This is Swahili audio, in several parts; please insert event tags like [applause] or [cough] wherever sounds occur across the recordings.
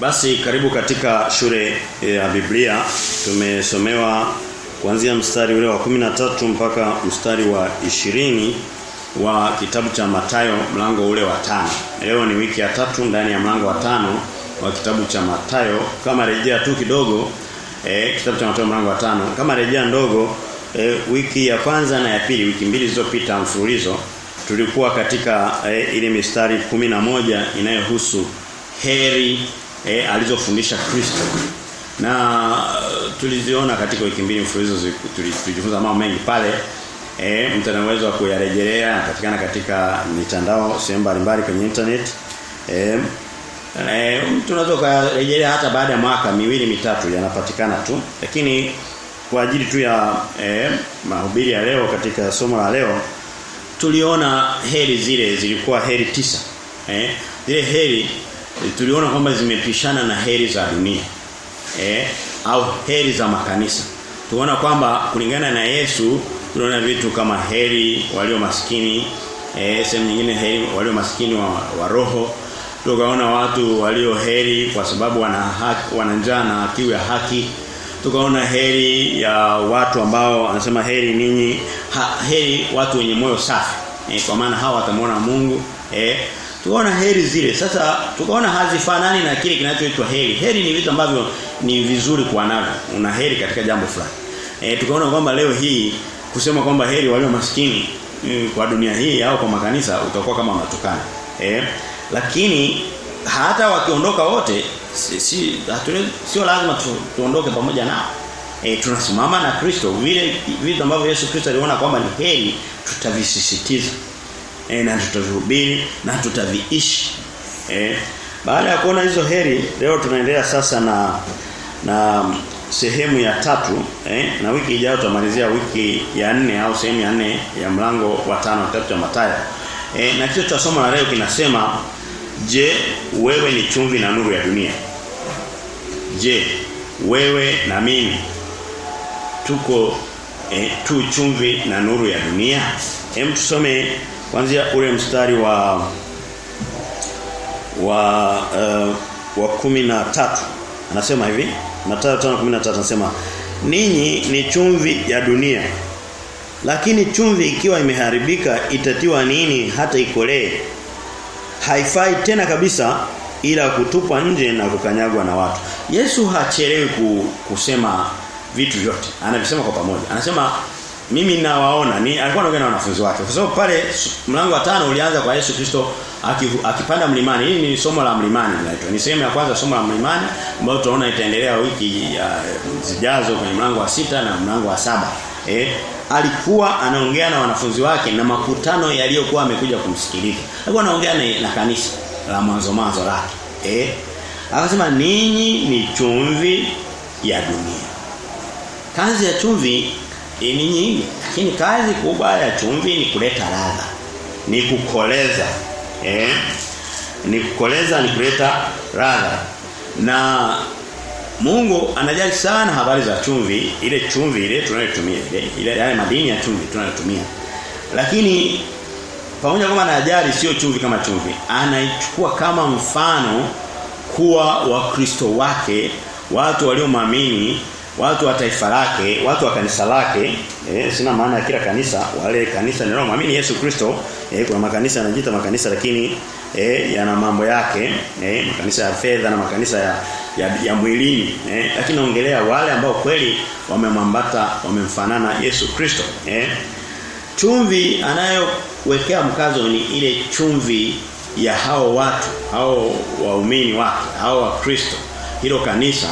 Basi karibu katika shule ya Biblia. Tumesomewa kuanzia mstari ule wa 13 mpaka mstari wa ishirini wa kitabu cha Matayo mlango ule wa tano. Leo ni wiki ya tatu ndani ya mlango wa tano wa kitabu cha Matayo. Kama rejea tu kidogo eh, kitabu cha Matayo mlango wa tano. Kama rejea ndogo eh, wiki ya kwanza na ya pili wiki mbili zilizopita mfululizo tulikuwa katika eh, ile mistari moja inayohusu heri eh, alizofundisha Kristo. Na uh, tuliziona katika wiki mbili mfululizo tulijifunza mambo mengi pale. Eh mtu wa kuyarejelea yanapatikana katika mitandao sehemu mbalimbali kwenye internet. Eh eh mtu kurejelea hata baada ya mwaka miwili mitatu yanapatikana tu. Lakini kwa ajili tu ya eh, mahubiri ya leo katika somo la leo tuliona heri zile zilikuwa heri tisa. Eh zile heri tuliona kwamba zimepishana na heri za dunia. Eh au heri za makanisa. tuona kwamba kulingana na Yesu tunaona vitu kama heri walio maskini, eh sehemu nyingine heri walio maskini wa, wa roho. Tukaona watu walio heri kwa sababu wana haki, wana njaa na kiu ya haki. Tukaona heri ya watu ambao anasema heri ninyi heri watu wenye moyo safi. Eh, kwa maana hawa watamwona Mungu. Eh tukaona heri zile. Sasa tukaona hazifanani na kile kinachoitwa heri. Heri ni vitu ambavyo ni vizuri kuwa navyo. Una heri katika jambo fulani. Eh tukaona kwamba leo hii kusema kwamba heri walio maskini kwa dunia hii au kwa makanisa utakuwa kama unatukana. Eh lakini hata wakiondoka wote si, si sio lazima tu, tuondoke pamoja nao. E, tunasimama na Kristo vile vitu ambavyo Yesu Kristo aliona kwamba ni heri tutavisisitiza. E, na tutavihubiri na tutaviishi. E, baada ya kuona hizo heri leo tunaendelea sasa na na sehemu ya tatu eh, na wiki ijayo tutamalizia wiki ya nne au sehemu ya nne ya mlango wa tano tatu ya Mathayo. Eh, na kile tutasoma leo kinasema je wewe ni chumvi na nuru ya dunia. Je wewe na mimi tuko eh, tu chumvi na nuru ya dunia? Hem tusome kuanzia ule mstari wa wa uh, wa kumi na tatu. Anasema hivi Mathayo 5:13 anasema ninyi ni chumvi ya dunia lakini chumvi ikiwa imeharibika itatiwa nini hata ikolee? Haifai tena kabisa ila kutupwa nje na kukanyagwa na watu. Yesu hachelewi kusema vitu vyote. Anavisema kwa pamoja. Anasema mimi nawaona ni alikuwa anaongea na wanafunzi wake. Kwa sababu pale mlango wa tano ulianza kwa Yesu Kristo akipanda mlimani. Hii ni somo la mlimani linaitwa. Ni sehemu ya kwanza somo la mlimani ambayo tunaona itaendelea wiki ya zijazo kwenye mlango wa sita na mlango wa saba. Eh alikuwa anaongea na wanafunzi wake na makutano yaliyokuwa amekuja kumsikiliza. Alikuwa anaongea na, na kanisa la mwanzo mwanzo lake. Eh akasema ninyi ni chumvi ya dunia. Kazi ya chumvi ni nyingi lakini kazi kubwa ya chumvi ni kuleta ladha. Ni kukoleza. Eh? Ni kukoleza ni kuleta ladha. Na Mungu anajali sana habari za chumvi. Ile chumvi ile tunayotumia. Ile, ile yale madini ya chumvi tunayotumia. Lakini pamoja kama anajali sio chumvi kama chumvi anaichukua kama mfano kuwa wakristo wake watu waliomwamini watu wa taifa lake, watu wa kanisa lake, eh, sina maana ya kila kanisa, wale kanisa linalomwamini Yesu Kristo, eh, kuna makanisa yanajiita makanisa lakini eh, yana mambo yake, eh, makanisa ya fedha na makanisa ya ya, ya mwilini, eh, lakini naongelea wale ambao kweli wamemwambata, wamemfanana Yesu Kristo, eh. Chumvi anayowekea mkazo ni ile chumvi ya hao watu, hao waumini wake, hao wa Kristo, hilo kanisa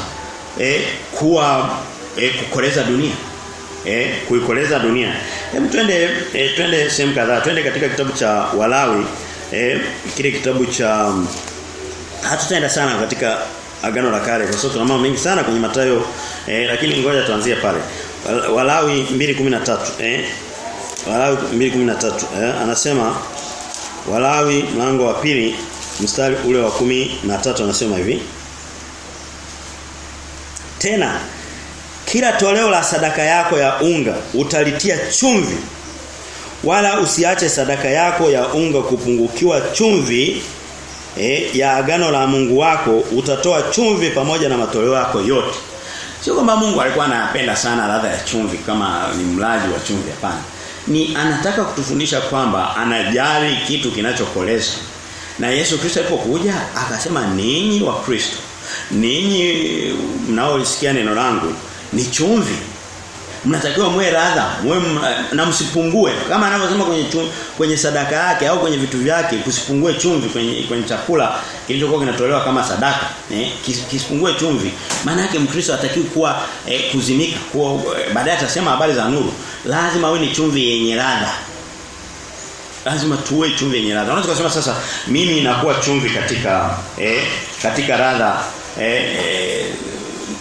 eh, kuwa eh, kukoleza dunia. Eh, kuikoleza dunia. Hem twende eh, twende sehemu kadhaa. Twende katika kitabu cha Walawi, eh, kile kitabu cha hatutaenda sana katika agano la kale kwa sababu tuna mambo mengi sana kwenye matayo eh, lakini ngoja tuanzie pale. Walawi 2:13 eh Walawi 2:13 eh, anasema Walawi mlango wa pili mstari ule wa 13 anasema hivi tena kila toleo la sadaka yako ya unga utalitia chumvi wala usiache sadaka yako ya unga kupungukiwa chumvi eh, ya agano la Mungu wako utatoa chumvi pamoja na matoleo yako yote. Sio kwamba Mungu alikuwa anapenda sana ladha ya chumvi kama ni mlaji wa chumvi hapana. Ni anataka kutufundisha kwamba anajali kitu kinachokoleza. Na Yesu Kristo alipokuja akasema ninyi wa Kristo ninyi mnaoisikia neno langu ni chumvi. Mnatakiwa muwe radha muwe na msipungue. Kama anavyosema kwenye chumvi, kwenye sadaka yake au kwenye vitu vyake kusipungue chumvi kwenye kwenye chakula kilichokuwa kinatolewa kama sadaka eh kisipungue chumvi. Maana yake mkristo atakiwa kuwa eh, kuzimika kuwa eh, baadaye atasema habari za nuru. Lazima awe ni chumvi yenye radha. Lazima tuwe chumvi yenye ladha unaweza kusema sasa mimi nakuwa chumvi katika eh, katika radha eh, eh,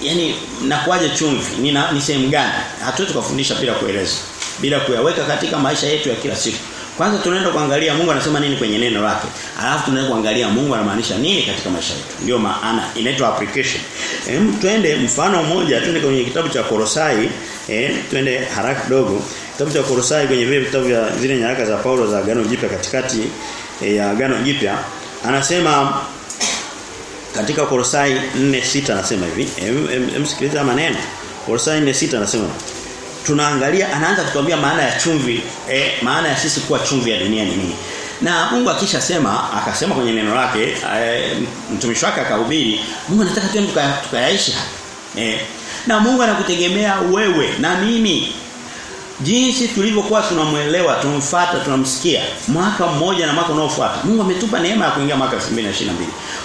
yani nakuaje chumvi? Ni, ni sehemu gani? Hatuwezi kufundisha bila kueleza bila kuyaweka katika maisha yetu ya kila siku. Kwanza tunaenda kuangalia Mungu anasema nini kwenye neno lake alafu tunaenda kuangalia Mungu anamaanisha nini katika maisha yetu. Ndio maana inaitwa application. Hem twende mfano mmoja twende kwenye kitabu cha Kolosai eh twende haraka kidogo. Kitabu cha Kolosai kwenye vile vitabu vya zile nyaraka za Paulo za agano jipya katikati eh, ya agano jipya anasema katika korosai 4:6 anasema hivi. Msikiliza maneno. Kolosai 4:6 anasema tunaangalia anaanza kutuambia maana ya chumvi. Eh, maana ya sisi kuwa chumvi ya dunia ni nini? Na Mungu akishasema akasema kwenye neno lake eh, mtumishi wake akahubiri Mungu anataka tuende tukayaishi eh, na Mungu anakutegemea wewe na mimi jinsi tulivyokuwa tunamuelewa tumfuata tunamsikia mwaka mmoja na mwaka unaofuata Mungu ametupa neema ya kuingia mwaka 2022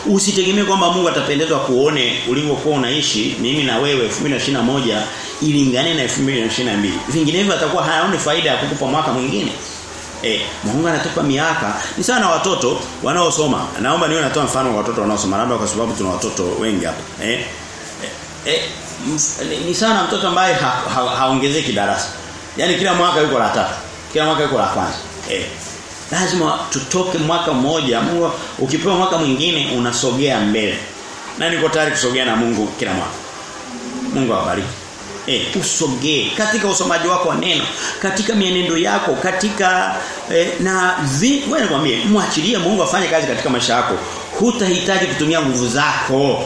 usitegemee kwamba Mungu atapendezwa kuone ulivyokuwa unaishi mimi na wewe 2021 ilingane na 2022 vinginevyo atakuwa hayaoni faida ya kukupa mwaka mwingine Eh, Mungu anatupa miaka. Ni sana watoto wanaosoma. Naomba niwe natoa mfano wa watoto wanaosoma labda kwa sababu tuna watoto wengi hapa. Eh? Eh, eh ni sana mtoto ambaye haongezeki ha, ha, darasa. Yaani kila mwaka yuko la tatu. Kila mwaka yuko la kwanza. Eh. Lazima tutoke mwaka mmoja. Mungu ukipewa mwaka mwingine unasogea mbele. Na niko tayari kusogea na Mungu kila mwaka. Mungu awabariki. Eh, usogee katika usomaji wako wa neno, katika mienendo yako, katika eh, na zi, wewe nikwambie, muachilie Mungu afanye kazi katika maisha yako. Hutahitaji kutumia nguvu zako.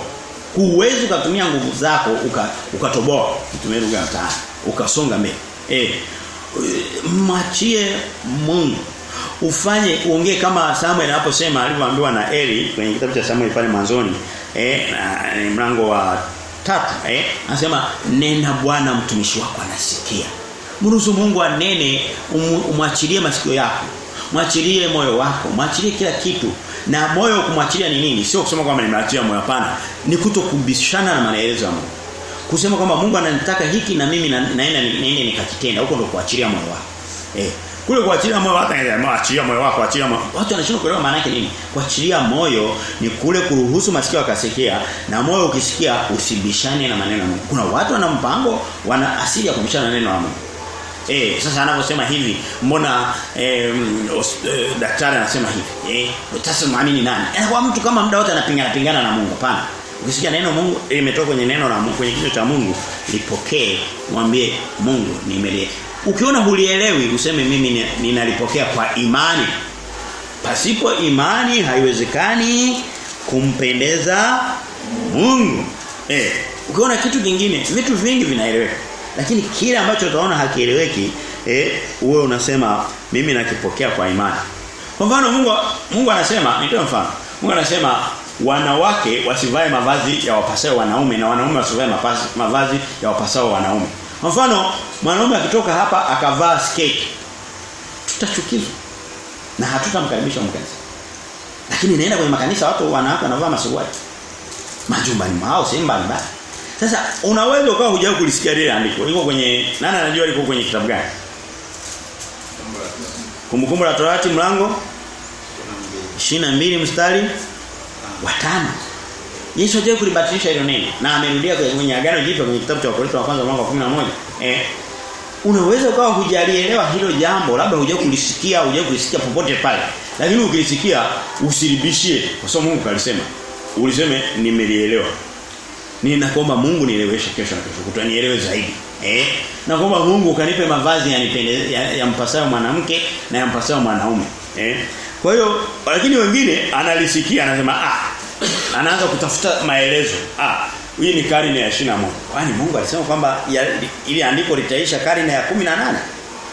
Huwezi kutumia nguvu zako ukatoboa, uka kutumia lugha ya mtaani, ukasonga mbele. Eh, machie Mungu. Ufanye uongee kama Samuel anaposema alivyoambiwa na Eli kwenye kitabu cha Samuel pale mwanzoni eh na, mlango wa tatu eh anasema nena Bwana mtumishi wako anasikia. Mruhusu Mungu anene umwachilie masikio yako. Mwachilie moyo wako, mwachilie kila kitu. Na moyo kumwachilia ni nini? Sio kusema kwamba nimeachia moyo hapana. Ni kutokubishana na maelezo ya Mungu. Kusema kwamba Mungu ananitaka hiki na mimi naenda niende nikakitenda. Huko ndio kuachilia moyo wako. Eh. Kule kuachilia moyo wako achilia moyo wako, achilia moyo. Watu wanashindwa kuelewa maana yake nini? Kuachilia moyo ni kule kuruhusu masikio akasikia na moyo ukisikia usibishane na maneno ya Mungu. Kuna watu wana mpango, wana asili ya kubishana na neno la Mungu. Eh, sasa anaposema hivi, mbona eh, os, eh, daktari anasema hivi? Eh, utasema muamini nani? anakuwa kwa mtu kama muda wote anapingana pingana na Mungu, hapana. Ukisikia neno Mungu limetoka kwenye neno la Mungu kwenye kichwa cha Mungu, lipokee, mwambie Mungu nimelie. Ukiona hulielewi useme mimi ninalipokea kwa imani. Pasipo imani haiwezekani kumpendeza Mungu. Eh, ukiona kitu kingine, vitu vingi vinaeleweka. Lakini kile ambacho utaona hakieleweki, eh, wewe unasema mimi nakipokea kwa imani. Kwa mfano Mungu Mungu anasema, nitoe mfano. Mungu anasema wanawake wasivae mavazi ya wapasao wanaume na wanaume wasivae mavazi, ya wapasao wanaume. Kwa mfano mwanaume akitoka hapa akavaa skate tutachukizwa na hatutamkaribisha mkazi. Lakini naenda kwenye makanisa watu wanawake wanavaa masuruali. Majumbani mwao sehemu mbalimbali. Sasa unaweza ukawa hujawahi kulisikia lile andiko. Liko kwenye nani anajua liko kwenye kitabu gani? Kumbukumbu la Torati mlango 22 mstari wa 5. Yesu hajawahi kulibatilisha hilo neno na amerudia kwenye agano jipya kwenye kitabu cha Wakorintho wa kwanza mlango wa 11. Eh. Unaweza ukawa hujalielewa hilo jambo, labda hujawahi kulisikia, hujawahi kulisikia popote pale. Lakini ukilisikia usilibishie kwa sababu Mungu alisema. Uliseme nimelielewa. Ninakuomba Mungu nieleweshe kesho na kesho kutwa nielewe zaidi. Eh? Nakuomba Mungu ukanipe mavazi yanipendeze ya, ya mwanamke na yampasayo mwanaume. Eh? Kwa hiyo lakini wengine analisikia anasema ah anaanza kutafuta maelezo. Ah hii ni karne ya 21. Kwani Mungu alisema kwamba ili andiko litaisha karne ya 18.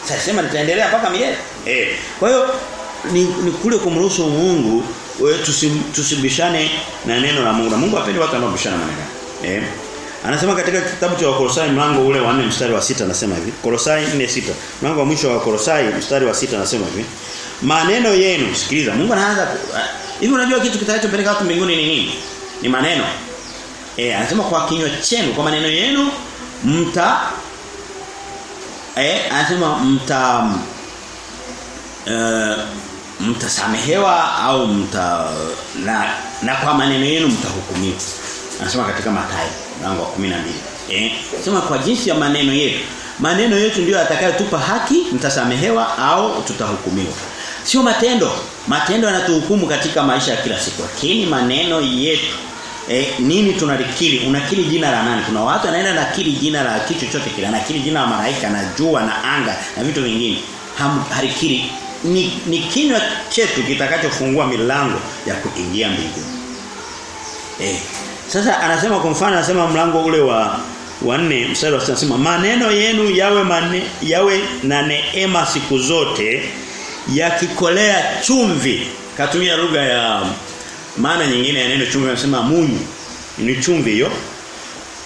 Sasa sema litaendelea mpaka milele. Eh. Kwa hiyo ni, ni kule kumruhusu Mungu tusim, tusibishane na neno la Mungu. Mungu hapendi watu wanaobishana maneno. Eh. Anasema katika kitabu cha Wakolosai mlango ule wa 4 mstari wa sita anasema hivi. Kolosai 4:6. Mlango wa mwisho wa Kolosai mstari wa sita anasema hivi. Maneno yenu, sikiliza. Mungu anaanza hivi unajua kitu kitakachopeleka watu mbinguni ni nini? Ni maneno. Eh, anasema kwa kinywa chenu, kwa maneno yenu mta eh anasema mta uh, mtasamehewa au mta na, na kwa maneno yenu mtahukumiwa. Anasema katika Mathayo mlango wa 12. Eh, anasema kwa jinsi ya maneno yetu. Maneno yetu ndio atakayotupa haki, mtasamehewa au tutahukumiwa. Sio matendo. Matendo yanatuhukumu katika maisha ya kila siku. Lakini maneno yetu E, nini tunalikiri? Unakiri jina la nani? Kuna watu wanaenda nakiri jina la kitu chochote kile. Anakiri jina la malaika na jua na anga na vitu vingine. Halikiri ni, ni kinywa chetu kitakachofungua milango ya kuingia mbinguni. Eh. Sasa anasema kwa mfano anasema mlango ule wa wa 4 mstari wa 6 anasema maneno yenu yawe mane, yawe na neema siku zote yakikolea chumvi. Katumia lugha ya maana nyingine ya neno chumvi anasema munyu. Ni chumvi hiyo.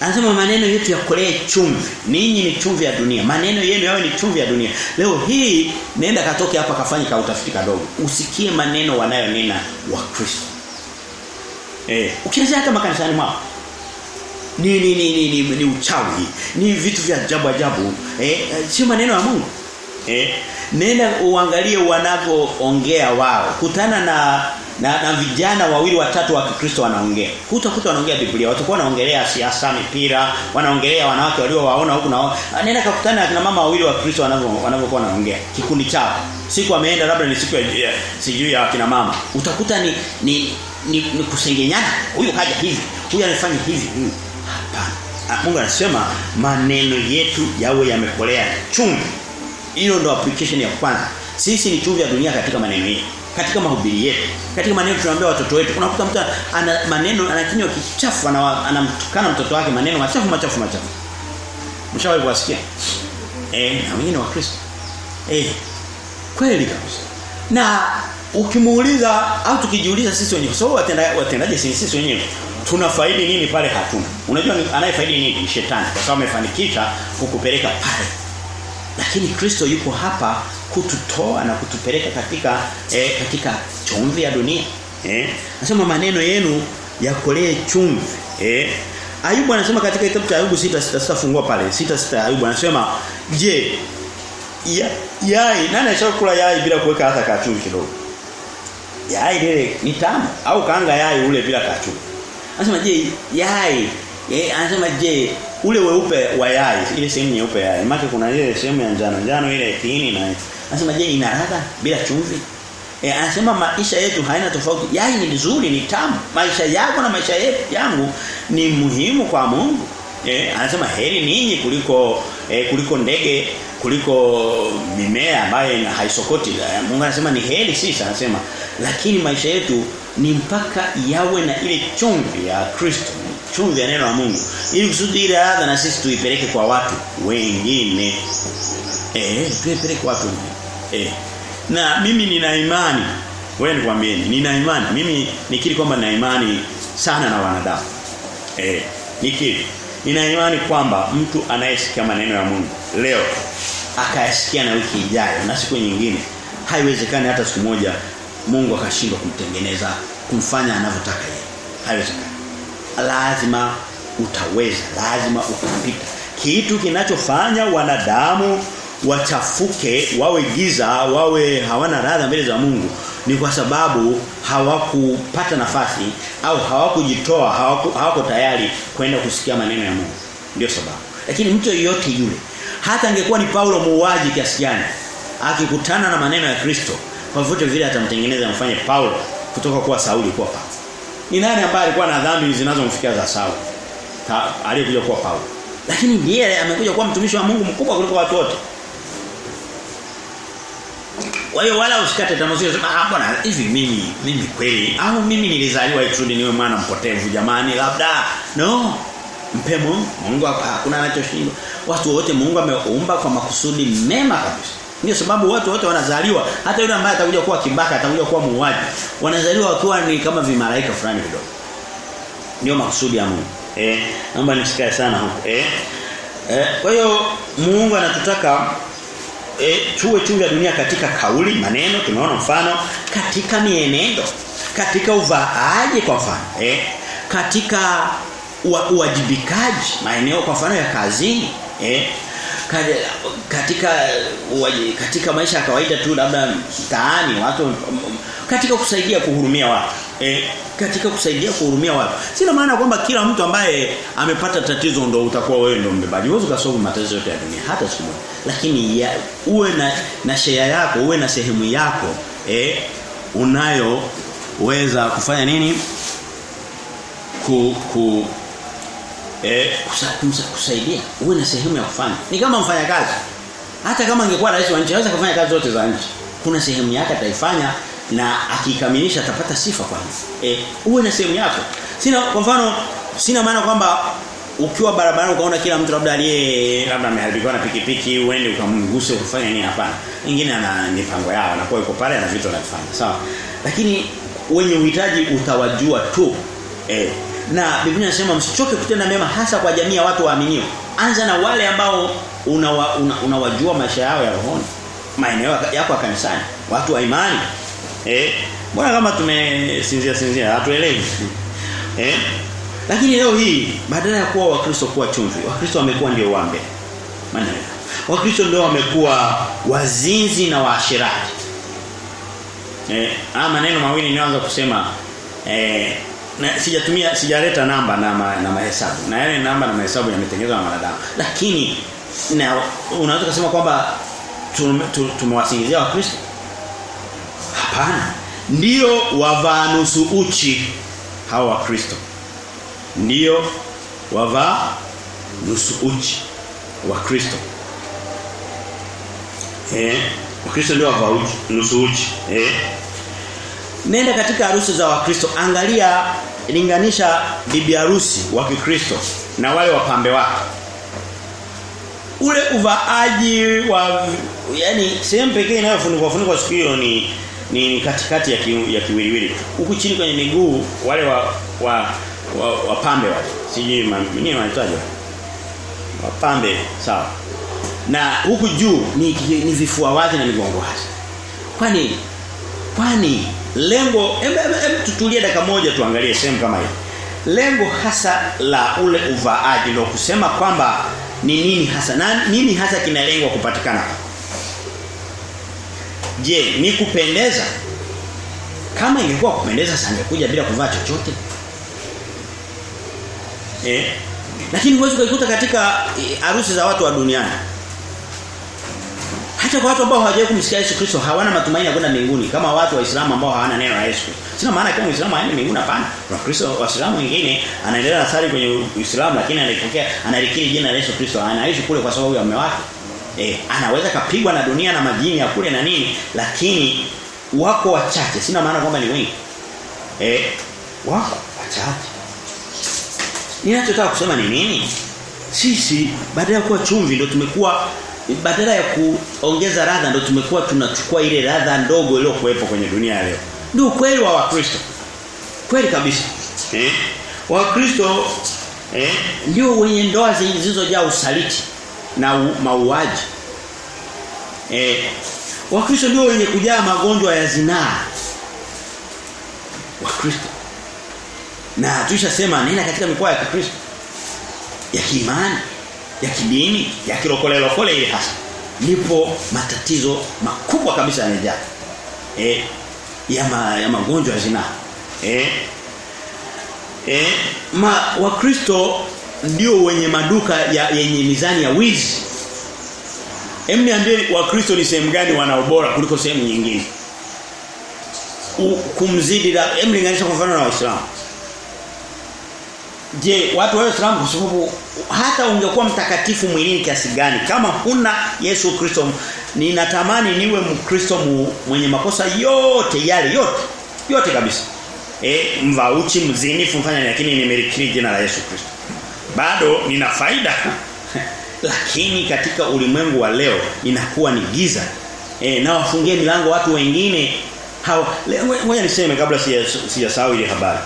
Anasema maneno yetu yakolee chumvi. Ninyi ni chumvi ya dunia. Maneno yenu yawe ni chumvi ya dunia. Leo hii nenda katoke hapa kafanye ka utafiti kadogo. Usikie maneno wanayonena wa Kristo. Eh, ukianza hata makanisani mwao. Ni ni ni ni, ni, ni uchawi. Ni vitu vya ajabu ajabu. Eh, sio maneno ya Mungu. Eh, nenda uangalie wanavyoongea wao. Kutana na na, na vijana wawili watatu wa Kikristo wanaongea. Hutakuta wanaongea Biblia. Watakuwa wanaongelea siasa, mipira, wanaongelea wanawake waliowaona huku na nenda kakutana na mama wawili wa Kikristo wanavyo wanavyokuwa wanaongea. Kikundi chao. Siku ameenda labda ni siku ya sijui ya kina mama. Utakuta ni ni ni, ni kusengenyana. Huyu kaja hivi, huyu anafanya hivi. Hapana. Mungu anasema maneno yetu yawe yamekolea chumvi. Hiyo ndo application ya kwanza. Sisi ni chumvi ya dunia katika maneno yetu katika mahubiri yetu katika maneno tunaambia watoto wetu. Unakuta mtu ana maneno ana kinywa kichafu anamtukana mtoto wake maneno machafu machafu machafu. Mshawahi kuwasikia? Eh na wengine wa Kristo. Eh kweli kabisa. Na ukimuuliza au tukijiuliza sisi wenyewe so watenda watendaje sisi sisi wenyewe tunafaidi nini pale? Hatuna. Unajua anayefaidi nini? Ni shetani kwa sababu amefanikisha kukupeleka pale lakini Kristo yuko hapa kututoa na kutupeleka katika eh, katika chumvi ya dunia. Eh? Nasema maneno yenu yakolee chumvi. Eh? Ayubu anasema katika kitabu cha Ayubu 6 fungua pale 6 6 Ayubu anasema je ya, yai nani ashakula yai bila kuweka hata kachumvi kidogo? Yai lile ni tamu au kaanga yai ule bila kachumvi. Anasema je yai eh, anasema je ule weupe wa yai ile sehemu nyeupe yai maana kuna ile sehemu ya njano njano ile kiini na anasema je ina ladha bila chumvi? E, anasema maisha yetu haina tofauti. Yai ni nzuri ni tamu. Maisha yako na maisha yetu yangu ni muhimu kwa Mungu. E, anasema heri ninyi kuliko e, kuliko ndege kuliko mimea ambayo haisokoti. Mungu anasema ni heri sisi anasema lakini maisha yetu ni mpaka yawe na ile chumvi ya Kristo chumvi ya neno la Mungu. Ili kusudi ile adha na sisi tuipeleke kwa watu wengine. Eh tuipeleke kwa watu wengine. Eh. Na mimi nina imani wewe nikwambieni nina imani. Mimi nikiri kwamba nina imani sana na wanadamu. Eh nikiri. Nina imani kwamba mtu anayesikia maneno ya Mungu leo akayasikia na wiki ijayo na siku nyingine haiwezekani hata siku moja Mungu akashindwa kumtengeneza kumfanya anavyotaka yeye. Haiwezekani lazima utaweza lazima utapita kitu kinachofanya wanadamu wachafuke wawe giza wawe hawana radha mbele za Mungu ni kwa sababu hawakupata nafasi au hawakujitoa hawako, hawako tayari kwenda kusikia maneno ya Mungu. Ndio sababu. Lakini mtu yeyote yule hata angekuwa ni Paulo muuaji kiasi gani akikutana na maneno ya Kristo kwa vile atamtengeneza mfanye Paulo kutoka kuwa Sauli kuwa Paulo ni nani ambaye alikuwa na dhambi zinazomfikia za sawa? aliyekuja kuwa Paulo lakini ndiye amekuja kuwa mtumishi wa Mungu mkubwa kuliko watu wote Kwa hiyo wala usikate tamaa usisema ah bwana hivi mimi mimi kweli au mimi nilizaliwa ikusudi niwe mwana mpotevu jamani labda. No. Mpe Mungu. Mungu hakuna anachoshindwa. Watu wote Mungu ameumba kwa makusudi mema kabisa. Ndio sababu watu wote wanazaliwa hata yule ambaye atakuja kuwa kibaka atakuja kuwa muuaji. Wanazaliwa wakiwa ni kama vimalaika fulani kidogo. Ndio makusudi ya Mungu. Eh, naomba nisikae sana huko. Eh. Eh, kwa hiyo Mungu anatutaka eh, tuwe chungu ya dunia katika kauli, maneno, tunaona mfano, katika mienendo, katika uvaaji kwa mfano, eh, katika uwajibikaji, maeneo kwa mfano ya kazini, eh, katika katika maisha ya kawaida tu labda mtaani watu katika kusaidia kuhurumia watu eh, katika kusaidia kuhurumia watu. Sina maana kwamba kila mtu ambaye amepata tatizo ndo utakuwa wewe ndo mbebaji. Uweze kusolve matatizo yote ya dunia hata siku lakini ya, uwe na na share yako uwe na sehemu yako eh unayoweza kufanya nini? Ku, ku eh kusa, kusaidia. Uwe na sehemu ya kufanya. Ni kama mfanyakazi hata kama angekuwa rais wa nchi anaweza kufanya kazi zote za nchi. Kuna sehemu yake ataifanya na akikamilisha atapata sifa kwanza. Eh uwe na sehemu yako. Sina kwa mfano sina maana kwamba ukiwa barabarani ukaona kila mtu labda aliye labda ameharibikiwa na pikipiki uende ukamguse ukafanya nini hapana. Wengine ana mipango yao anakuwa yuko pale ana vitu anafanya sawa. Lakini wenye uhitaji utawajua tu. Eh na Biblia inasema msichoke kutenda mema hasa kwa jamii ya watu waaminio. Anza na wale ambao unawajua una, una maisha yao ya rohoni. Maeneo yako ya kanisani, watu wa imani. Eh, mbona kama tumesinzia sinzia hatuelewi. Eh? Lakini leo hii badala ya kuwa wakristo kuwa chumvi, wakristo wamekuwa ndio wambe. Maana Wakristo ndio wamekuwa wazinzi na waashirati. Eh, maneno mawili ninaanza kusema eh na sijatumia sijaleta namba na ma, na mahesabu. Na yale namba na mahesabu yametengenezwa na wanadamu. Lakini na unaweza kusema kwamba tumewasingizia wakristo? Hapana. Ndio wavaa nusu uchi hawa wakristo. Ndio wavaa nusu uchi wakristo. Eh, wakristo ndio wavaa uchi, nusu uchi. Eh. Nenda katika harusi za wakristo, angalia linganisha bibi harusi wa Kikristo na wale wapambe wake. Ule uvaaji wa yani sehemu pekee inayofunikwa funikwa siku hiyo ni ni katikati ya ki, ya kiwiliwili. Huku chini kwenye miguu wale wa wa wapambe wa, wa wale. Sijui nini wanaitaje. Wapambe sawa. Na huku juu ni, ni vifua wazi na migongo wazi. Kwani kwani lengo em, tutulie dakika moja tuangalie sehemu kama hii. Lengo hasa la ule uvaaji ndio kusema kwamba ni nini hasa na nini hasa kinalengwa kupatikana Je, ni kupendeza? Kama ingekuwa kupendeza sangekuja bila kuvaa chochote. Eh? Lakini huwezi kuikuta katika harusi za watu wa duniani. Hata kwa watu ambao hawajawahi kumsikia Yesu Kristo hawana matumaini ya kwenda mbinguni kama watu wa Uislamu ambao hawana neno la Yesu. Sina maana kama Uislamu haendi mbinguni hapana. Kuna Kristo Waislamu wengine anaendelea na sali kwenye Uislamu lakini analipokea analikiri jina la Yesu Kristo. Anaishi kule kwa sababu ya mume wake. Eh, anaweza kapigwa na dunia na majini ya kule na nini lakini wako wachache. Sina maana kwamba ni wengi. Eh, wako wachache. Ninachotaka kusema ni nini? Sisi baada ya kuwa chumvi ndio tumekuwa badala ya kuongeza radha ndio tumekuwa tunachukua ile radha ndogo iliyokuwepo kwenye dunia ya leo. Ndio ukweli wa Wakristo. Kweli kabisa. Eh? Wakristo eh ndio wenye ndoa zilizojaa usaliti na mauaji. Eh Wakristo ndio wenye kujaa magonjwa ya zinaa. Wakristo. Na tulishasema nenda katika mikoa ya Kikristo. Ya kiimani ya kidini, ya kirokolelo kole ile hasa. Ndipo matatizo makubwa kabisa yanajaa. Eh ya ma, ya magonjwa ya. Eh eh ma wakristo ndio wenye maduka ya yenye mizani ya wizi. Hem niambie wakristo ni sehemu gani wana ubora kuliko sehemu nyingine? Kumzidi la hem linganisha kwa mfano na waislamu. Je, watu wa Uislamu kwa sababu hata ungekuwa mtakatifu mwilini kiasi gani kama huna Yesu Kristo ninatamani niwe mkristo mu, mwenye makosa yote yale yote yote kabisa. Eh mvauchi mzinifu mfanya lakini nimelikiri jina la Yesu Kristo. Bado nina faida. [laughs] Lakini katika ulimwengu wa leo inakuwa ni giza. Eh na wafungie milango watu wengine. Hawa ngoja niseme kabla sijasahau ile habari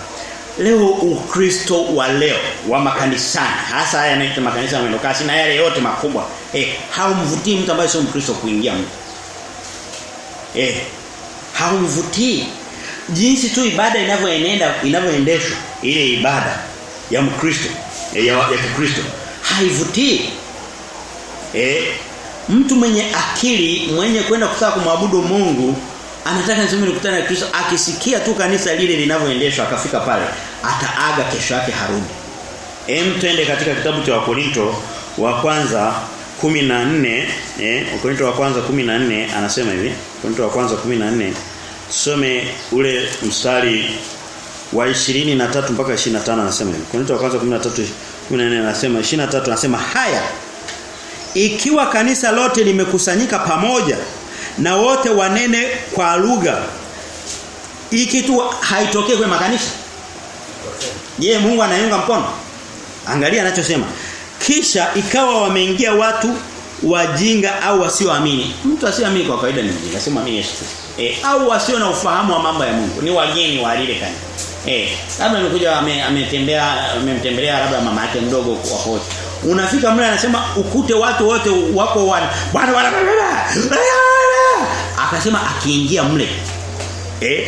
leo ukristo wa leo wa makanisani. Hasa haya yanaitwa makanisa ya mwendokasi na yale yote makubwa. Eh haumvutii mtu ambaye sio mkristo kuingia mtu eh haumvutii. Jinsi tu ibada inavyoenenda inavyoendeshwa ile ibada ya mkristo ya, ya, Kikristo haivutii. Eh mtu mwenye akili mwenye kwenda kutaka kumwabudu Mungu anataka niseme nikutane na Kristo akisikia tu kanisa lile linavyoendeshwa akafika pale ataaga kesho yake harudi. Hem twende katika kitabu cha Wakorinto wa kwanza 14 eh Wakorinto wa kwanza 14 anasema hivi Wakorinto wa kwanza 14 tusome ule mstari wa 23 mpaka 25 anasema hivi. Wakorinto wa kwanza 13 14 anasema 23 anasema haya ikiwa kanisa lote limekusanyika pamoja na wote wanene kwa lugha. Hii kitu haitokee kwenye makanisa je Mungu anayunga mkono? Angalia anachosema. Kisha ikawa wameingia watu wajinga au wasioamini. Mtu asiamini kwa kawaida ni mjinga sema mimi Yesu e, au wasio na ufahamu wa mambo ya Mungu. Ni wageni wa lile kanisa. Eh labda amekuja ametembea amemtembelea labda mama yake mdogo kwa hosi unafika mle anasema ukute watu wote wako wana. Bwana bwana akasema akiingia mle. Eh?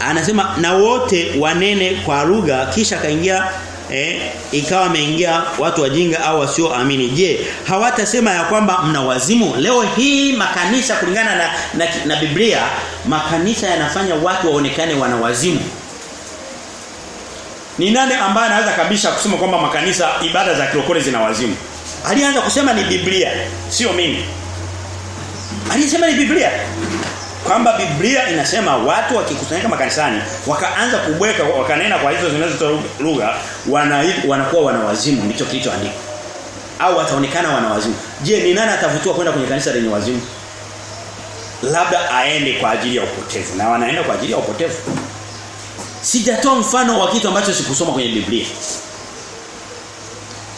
Anasema na wote wanene kwa lugha kisha kaingia eh ikawa ameingia watu wajinga au wasioamini je hawatasema ya kwamba mna wazimu? Leo hii makanisa kulingana na, na, na Biblia makanisa yanafanya watu waonekane wana wazimu ni nani ambaye anaweza kabisa kusema kwamba makanisa ibada za kirokole zina wazimu? Alianza kusema ni Biblia sio mimi. Alisema ni Biblia. Kwamba Biblia inasema watu wakikusanyika makanisani wakaanza kubweka wakanena kwa hizo zinazotoa lugha wana wanakuwa ndicho kilichoandikwa. Au wataonekana wanawazimu je ni nani atavutiwa kwenda kwenye kanisa lenye wazimu? Labda aende kwa ajili ya upotevu. Na wanaenda kwa ajili ya upotevu sijatoa mfano wa kitu ambacho sikusoma kwenye Biblia.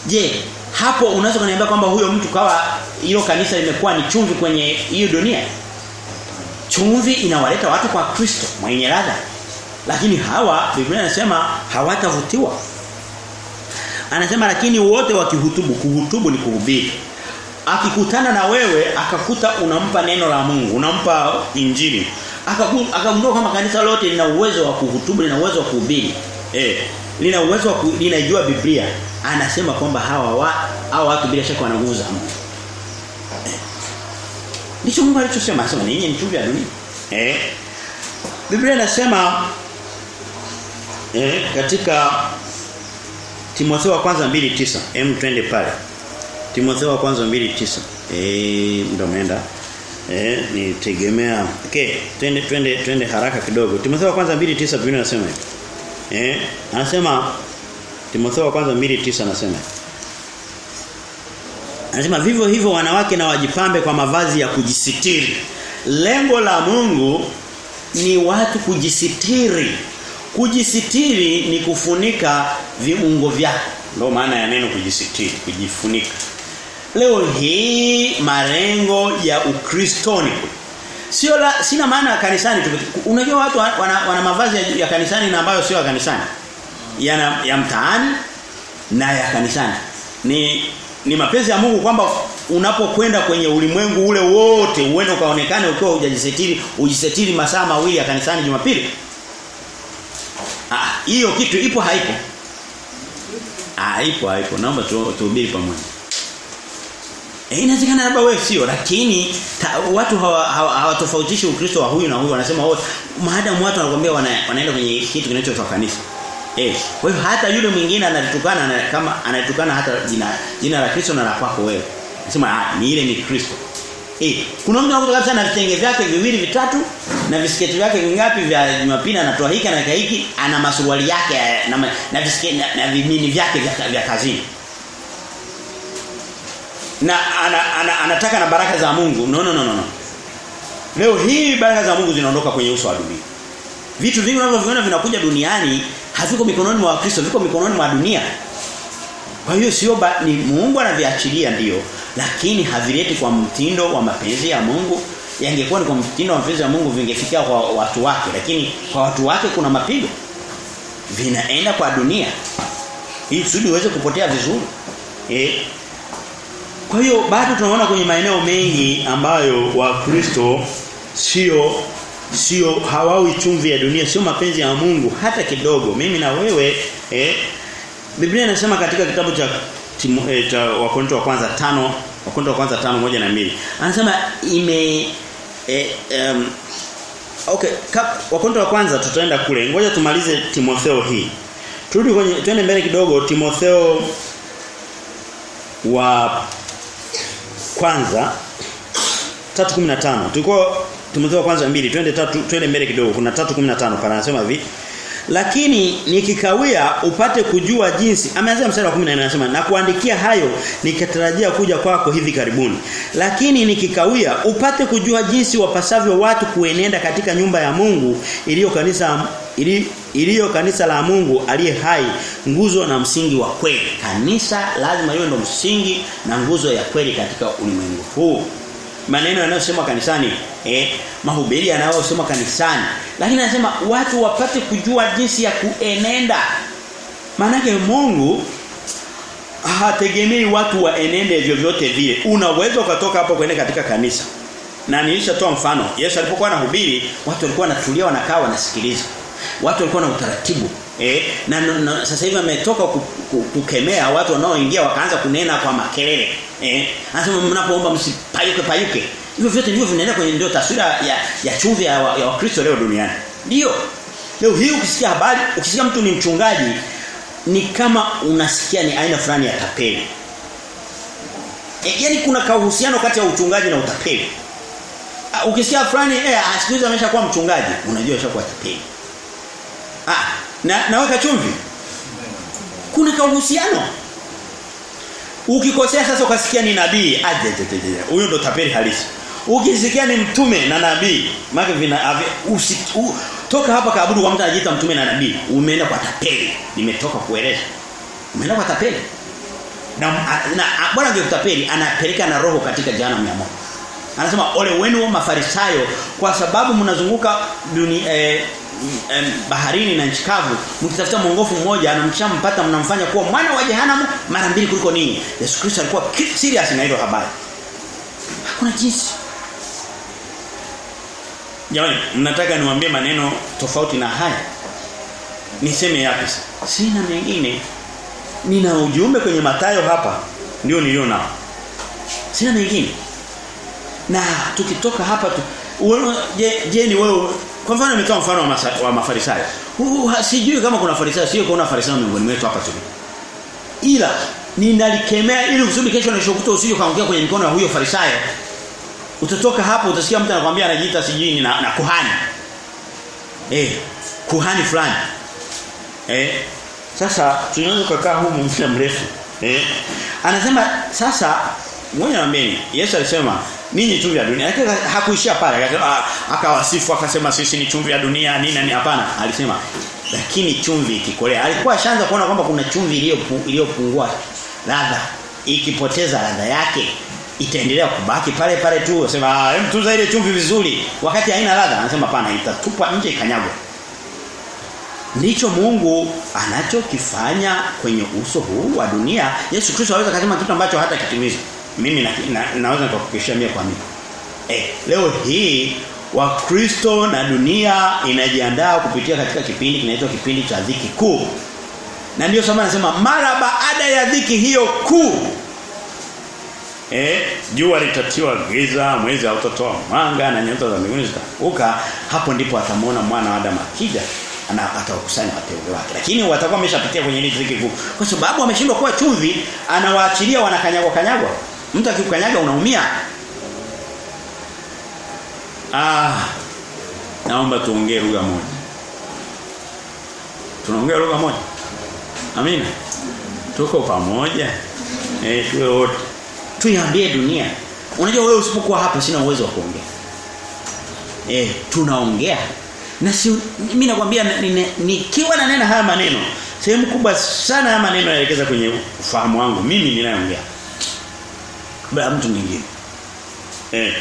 Je hapo unaweza kuniambia kwamba huyo mtu kawa hilo kanisa limekuwa ni chumvi kwenye hiyo dunia? Chumvi inawaleta watu kwa Kristo mwenye ladha. Lakini hawa Biblia inasema hawatavutiwa. Anasema lakini wote wakihutubu kuhutubu ni kuhubiri. Akikutana na wewe akakuta unampa neno la Mungu unampa injili akagundua kama kanisa lote lina uwezo wa kuhutubu lina uwezo wa kuhubiri. Eh lina uwezo wa linajua Biblia. Anasema kwamba hawa wa, hawa watu bila shaka wana nguvu za eh. Ndicho Mungu alichosema. Anasema ninyi ni chumvi ya dunia. Eh Biblia inasema eh katika Timotheo wa kwanza 2:9 hem twende pale. Timotheo wa kwanza 2:9 eh ndio umeenda eh ni tegemea okay twende twende twende haraka kidogo Timotheo wa kwanza 2:9 Biblia hivi eh anasema Timotheo wa kwanza 2:9 anasema Anasema vivyo hivyo wanawake na wajipambe kwa mavazi ya kujisitiri. Lengo la Mungu ni watu kujisitiri. Kujisitiri ni kufunika viungo vyako. Ndio maana ya neno kujisitiri, kujifunika. Leo hii marengo ya Ukristoni Sio la, sina maana ya kanisani. Unajua watu wana, wana mavazi ya, kanisani na ambayo sio ya kanisani. Yana ya mtaani na ya kanisani. Ni ni mapenzi ya Mungu kwamba unapokwenda kwenye ulimwengu ule wote uende ukaonekane ukiwa hujajisitiri ujisetiri masaa mawili ya kanisani Jumapili. Ah, hiyo kitu ipo haipo? Ah, ipo haipo. Naomba tu, tuhubiri pamoja. E, inawezekana labda wewe sio lakini ta, watu hawatofautishi hawa, hawa Ukristo wa huyu na huyu wanasema wote maadamu watu wanakuambia wana, wanaenda kwenye kitu kinachoitwa kanisa. Eh, kwa hiyo hata yule mwingine analitukana na kama analitukana hata jina jina la Kristo na la kwako wewe. Nasema ah ni ile ni Kristo. Eh, kuna mtu anakuja kabisa na vitenge vyake viwili vitatu na visketi vyake vingapi vya Jumapili anatoa hiki na hiki ana masuruali yake na na, visketi, na, na vimini vyake vya, vya kazini. Na ana, ana, anataka na baraka za Mungu. No no no no. Leo hii baraka za Mungu zinaondoka kwenye uso wa dunia. Vitu vingi unavyoviona vinakuja duniani haviko mikononi mwa Kristo, viko mikononi mwa dunia. Kwa hiyo sio ni Mungu anaviachilia ndio, lakini havileti kwa mtindo wa mapenzi ya Mungu. Yangekuwa ni kwa mtindo wa mapenzi ya Mungu vingefikia kwa watu wake, lakini kwa watu wake kuna mapigo. Vinaenda kwa dunia. Ili uweze kupotea vizuri. Eh. Kwa hiyo bado tunaona kwenye maeneo mengi ambayo Wakristo sio sio hawawi chumvi ya dunia, sio mapenzi ya Mungu hata kidogo. Mimi na wewe eh Biblia inasema katika kitabu cha eh, cha Wakorintho wa kwanza tano Wakorintho wa kwanza tano moja na mbili Anasema ime eh, um, Okay, Wakorintho wa kwanza tutaenda kule. Ngoja tumalize Timotheo hii. Turudi kwenye twende mbele kidogo Timotheo wa kwanza 3:15. Tulikuwa tumetoka kwanza mbili twende tatu twende mbele kidogo. Kuna 3:15 pana anasema hivi. Lakini nikikawia upate kujua jinsi ameanza mstari wa 14 anasema na kuandikia hayo nikitarajia kuja kwako hivi karibuni lakini nikikawia upate kujua jinsi wapasavyo watu kuenenda katika nyumba ya Mungu iliyo kanisa iliyo kanisa la Mungu aliye hai nguzo na msingi wa kweli. Kanisa lazima iwe ndo msingi na nguzo ya kweli katika ulimwengu huu. Maneno yanayosema kanisani eh mahubiri yanayosema kanisani lakini anasema watu wapate kujua jinsi ya kuenenda. Maanake Mungu hategemei watu waenende vyovyote vile. Unaweza ukatoka hapo kwenda katika kanisa. Na nilishatoa mfano Yesu alipokuwa anahubiri watu walikuwa wanatulia wanakaa wanasikiliza watu walikuwa na utaratibu. Eh. Na, na, na sasa hivi ametoka kukemea watu wanaoingia wakaanza kunena kwa makelele. Eh. Anasema mnapoomba msipayuke payuke. Hivyo vyote ndivyo vinaenda kwenye ndio taswira ya ya chumvi ya, ya Wakristo leo duniani. Ndio. Leo hii ukisikia habari ukisikia mtu ni mchungaji ni kama unasikia ni aina fulani ya tapeli. E, yani kuna kauhusiano kati ya uchungaji na utapeli. Ukisikia fulani eh siku hizi ameshakuwa mchungaji unajua ameshakuwa tapeli ah na naweka chumvi. Kuna kauhusiano. Ukikosea sasa ukasikia ni nabii. Aje huyo ndo tapeli halisi. Ukisikia ni mtume na nabii maana vina usi, toka hapa kaabudu kwa mtu anajiita mtume na nabii umeenda kwa tapeli. Nimetoka kueleza. Umeenda kwa tapeli. Na, na bwana angekutapeli anapeleka na roho katika jana ya moto anasema ole wenu mafarisayo kwa sababu mnazunguka dunia eh, baharini na nchikavu mkitafuta mwongofu mmoja anamchampata mnamfanya kuwa mwana wa jehanamu mara mbili kuliko nini Yesu Kristo alikuwa serious na hilo habari. Hakuna jinsi. Jamani mnataka niwaambie maneno tofauti na haya? Niseme yapi? Sina mengine. Nina ujumbe kwenye matayo hapa ndio niliona sina mengine. Na tukitoka hapa tu, je, je ni wewe kwa mfano nimetoa mfano wa, masa, wa mafarisayo. Huu Sijui kama kuna farisayo, sio kuna farisayo miongoni mwetu hapa tu. Ila ninalikemea ili usudi kesho nishokuta usije kaongea kwenye mikono ya huyo farisayo. Utatoka hapo utasikia mtu anakuambia anajiita sijui na, na kuhani. Eh, kuhani fulani. Eh, sasa tunaweza kukaa huko muda mrefu. Eh, anasema sasa niambie Yesu alisema ninyi chumvi ya dunia. Lakini hakuishia pale. Akawasifu akasema sisi ni chumvi ya dunia nini ni hapana. Alisema lakini chumvi ikikolea. Alikuwa ashaanza kuona kwamba kuna chumvi iliyopungua ladha. Ikipoteza ladha yake itaendelea kubaki pale pale tu. Sema hem tuza ile chumvi vizuri wakati haina ladha. Anasema pana itatupa nje ikanyagwa. Ndicho Mungu anachokifanya kwenye uso huu wa dunia. Yesu Kristo aweza kusema kitu ambacho hata kitimiza mimi na, na, naweza kukuhakikishia mia kwa mia. Eh, leo hii Wakristo na dunia inajiandaa kupitia katika kipindi kinaitwa kipindi cha dhiki kuu. Na ndio sababu anasema mara baada ya dhiki hiyo kuu eh jua litatiwa giza, mwezi hautotoa mwanga na nyota za mbinguni zitafuka, hapo ndipo atamwona mwana wa Adamu akija ana atawakusanya wateule wake. Lakini watakuwa wameshapitia kwenye ile dhiki kuu. Kwa sababu wameshindwa kuwa chumvi, anawaachilia wanakanyagwa kanyagwa. Mtu akikukanyaga unaumia. Ah. Naomba tuongee lugha moja. Tunaongea lugha moja. Amina. Tuko pamoja. Eh tuwe wote. tuiambie dunia. Unajua wewe usipokuwa hapa sina uwezo wa kuongea. Eh, tunaongea. Na si mimi nakwambia nikiwa na nena haya maneno, sehemu kubwa sana haya maneno yaelekeza kwenye ufahamu wangu mimi ninayeongea. Bila mtu mwingine. Eh.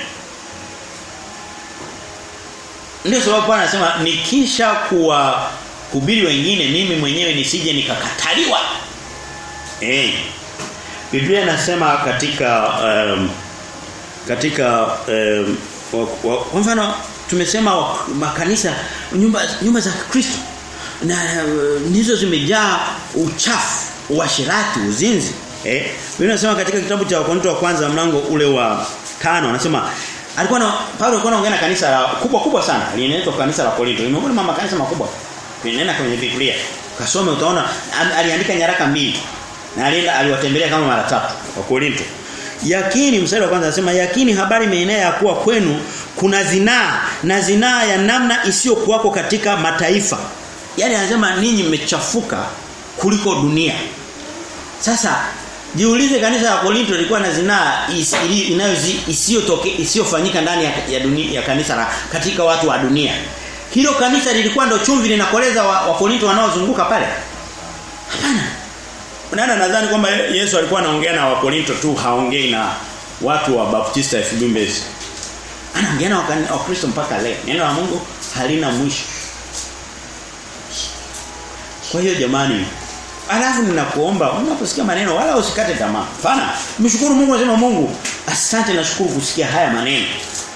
Ndio sababu Bwana anasema nikisha kuwa kuhubiri wengine mimi mwenyewe nisije nikakataliwa. Eh. Biblia inasema katika um, katika um, kwa mfano tumesema makanisa nyumba nyumba za Kristo na uh, nizo zimejaa uchafu, uasherati, uzinzi. Eh? Biblia inasema katika kitabu cha Wakorintho wa kwanza mlango ule wa tano anasema alikuwa na Paulo alikuwa anaongea na kanisa la kubwa kubwa sana linaitwa kanisa la Korinto. Ni miongoni mwa makanisa makubwa. Nenda kwenye Biblia. Kasome utaona aliandika nyaraka mbili. Na alienda aliwatembelea kama mara tatu wa Korinto. Yakini mstari wa kwanza anasema yakini habari imeenea ya kuwa kwenu kuna zinaa na zinaa ya namna isiyokuwako katika mataifa. Yaani anasema ninyi mmechafuka kuliko dunia. Sasa jiulize kanisa la Korinto lilikuwa na zinaa isiyotoke isiyofanyika ndani ya, ya dunia ya kanisa la katika watu wa dunia. Hilo kanisa lilikuwa ndo chumvi linakoleza wa, wa Korinto wanaozunguka pale. Hapana. Unaona nadhani kwamba Yesu alikuwa anaongea na Wakorinto tu haongei na watu wa Baptista FB Mbezi. Anaongea na Wakristo mpaka leo. Neno la Mungu halina mwisho. Kwa hiyo jamani Alafu ninakuomba unaposikia maneno wala usikate tamaa. Fana, mshukuru Mungu unasema Mungu, asante na shukuru kusikia haya maneno.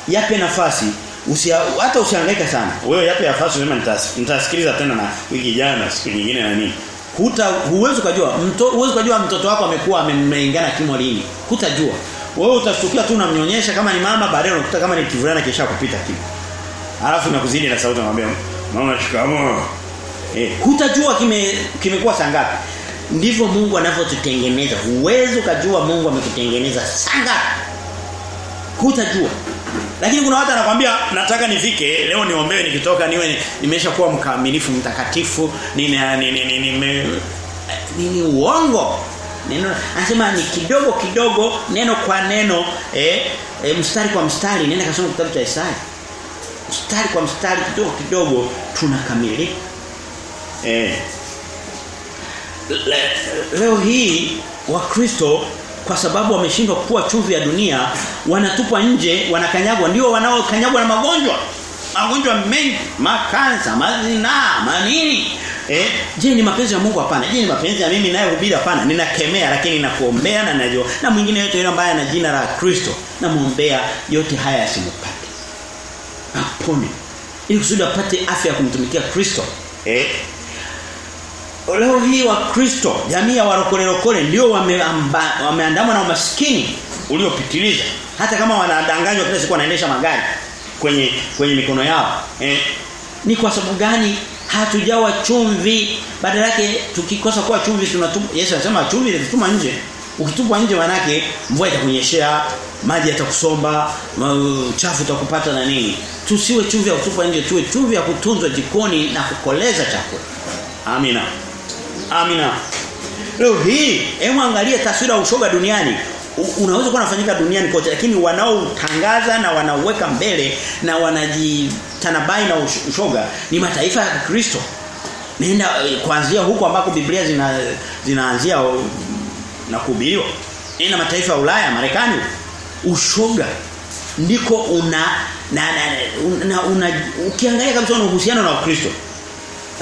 Yape nafasi. Usia, hata usihangaika sana. Wewe yape nafasi unasema nitasikiliza tena na wiki jana siku nyingine na nini. Huta huwezi kujua mtoto huwezi kujua mtoto wako amekuwa amemengana kimo lini. Hutajua. Wewe utashtukia tu unamnyonyesha kama ni mama baadaye unakuta kama ni kivulana kisha kupita kimo. Alafu nakuzidi na sauti namwambia mama shikamoo. Eh, hutajua kime kimekuwa saa ngapi. Ndivyo Mungu anavyotutengeneza. Huwezi ukajua Mungu amekutengeneza saa ngapi. Hutajua. Lakini kuna watu anakuambia nataka nifike leo niombewe nikitoka niwe nimeshakuwa mkamilifu mtakatifu nini nini nini nini uongo. Neno anasema ni kidogo kidogo neno kwa neno eh, eh mstari kwa mstari nenda kasoma kitabu cha Isaya. Mstari kwa mstari kidogo kidogo tunakamilika. Eh. Le, leo hii wakristo kwa sababu wameshindwa kuwa chumvi ya dunia wanatupwa nje wanakanyagwa. Ndio wanaokanyagwa na magonjwa. Magonjwa mengi. Makansa mazina manini. Eh je ni mapenzi ya Mungu? Hapana. Je ni mapenzi ya mimi naye hubiri? Hapana. Ninakemea lakini ninakuombea na najua. Na mwingine yote yule ambaye ana jina la Kristo namuombea yote haya yasimpate apone. Ili kusudi apate afya ya kumtumikia Kristo. Eh leo hii wa Kristo jamii ya warokolerokole ndio wameandamwa wame na umaskini uliopitiliza. Hata kama wanadanganywa kila siku wanaendesha magari kwenye kwenye mikono yao eh ni kwa sababu gani hatujawa chumvi? Badala yake tukikosa kuwa chumvi tunatupa Yesu anasema chumvi ilituma nje. Ukitupwa nje manake mvua itakunyeshea maji yatakusomba uchafu utakupata na nini. Tusiwe chumvi ya kutupwa nje tuwe chumvi ya kutunzwa jikoni na kukoleza chakula. Amina Amina. Leo hii hebu angalia taswira ya ushoga duniani. Unaweza kuwa unafanyika duniani kote lakini wanaotangaza na wanaweka mbele na wanajitanabai na ushoga ni mataifa ya Kristo. Nenda kuanzia huko ambako Biblia zina zinaanzia na kuhubiriwa. Nenda mataifa ya Ulaya, Marekani. Ushoga ndiko una na, na, na una, ukiangalia kabisa una uhusiano na Ukristo.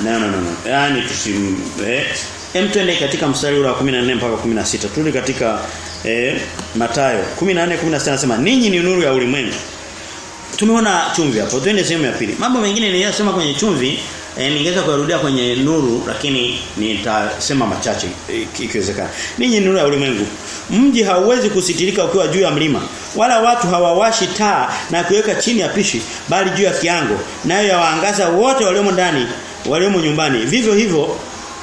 No no no no. Yaani tusim eh hem twende katika mstari wa 14 mpaka 16. Turudi katika eh Mathayo 14:16 anasema ninyi ni nuru ya ulimwengu. Tumeona chumvi hapo. Twende sehemu ya pili. Mambo mengine niliyosema kwenye chumvi eh, ningeweza kurudia kwenye nuru lakini nitasema machache ikiwezekana. Ninyi ni nuru ya ulimwengu. Mji hauwezi kusitirika ukiwa juu ya mlima wala watu hawawashi taa na kuweka chini ya pishi bali juu ya kiango nayo yawaangaza wote waliomo ndani waliomo nyumbani. Vivyo hivyo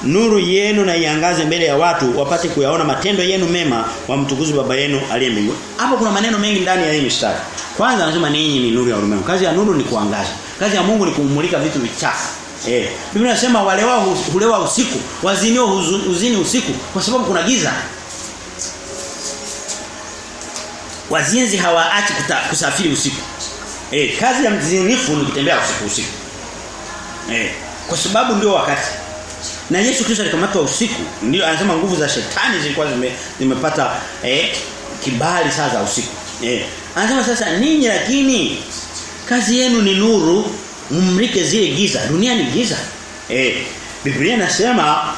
nuru yenu na iangaze mbele ya watu wapate kuyaona matendo yenu mema wa wamtukuze baba yenu aliye mbinguni. Hapo kuna maneno mengi ndani ya hii mistari. Kwanza anasema ninyi ni nuru ya ulimwengu. Kazi ya nuru ni kuangaza. Kazi ya Mungu ni kumulika vitu vichafu. Eh. Biblia inasema wale wao hulewa usiku wazinio uzini usiku kwa sababu kuna giza. Wazinzi hawaachi kusafiri usiku. Eh, kazi ya mzinifu ni kutembea usiku usiku. Eh, kwa sababu ndio wakati. Na Yesu Kristo alikamatwa usiku. Ndio anasema nguvu za shetani zilikuwa zime, zimepata eh, kibali sasa usiku. Eh. Anasema sasa ninyi lakini kazi yenu ni nuru, mmrike zile giza. Dunia ni giza. Eh. Biblia inasema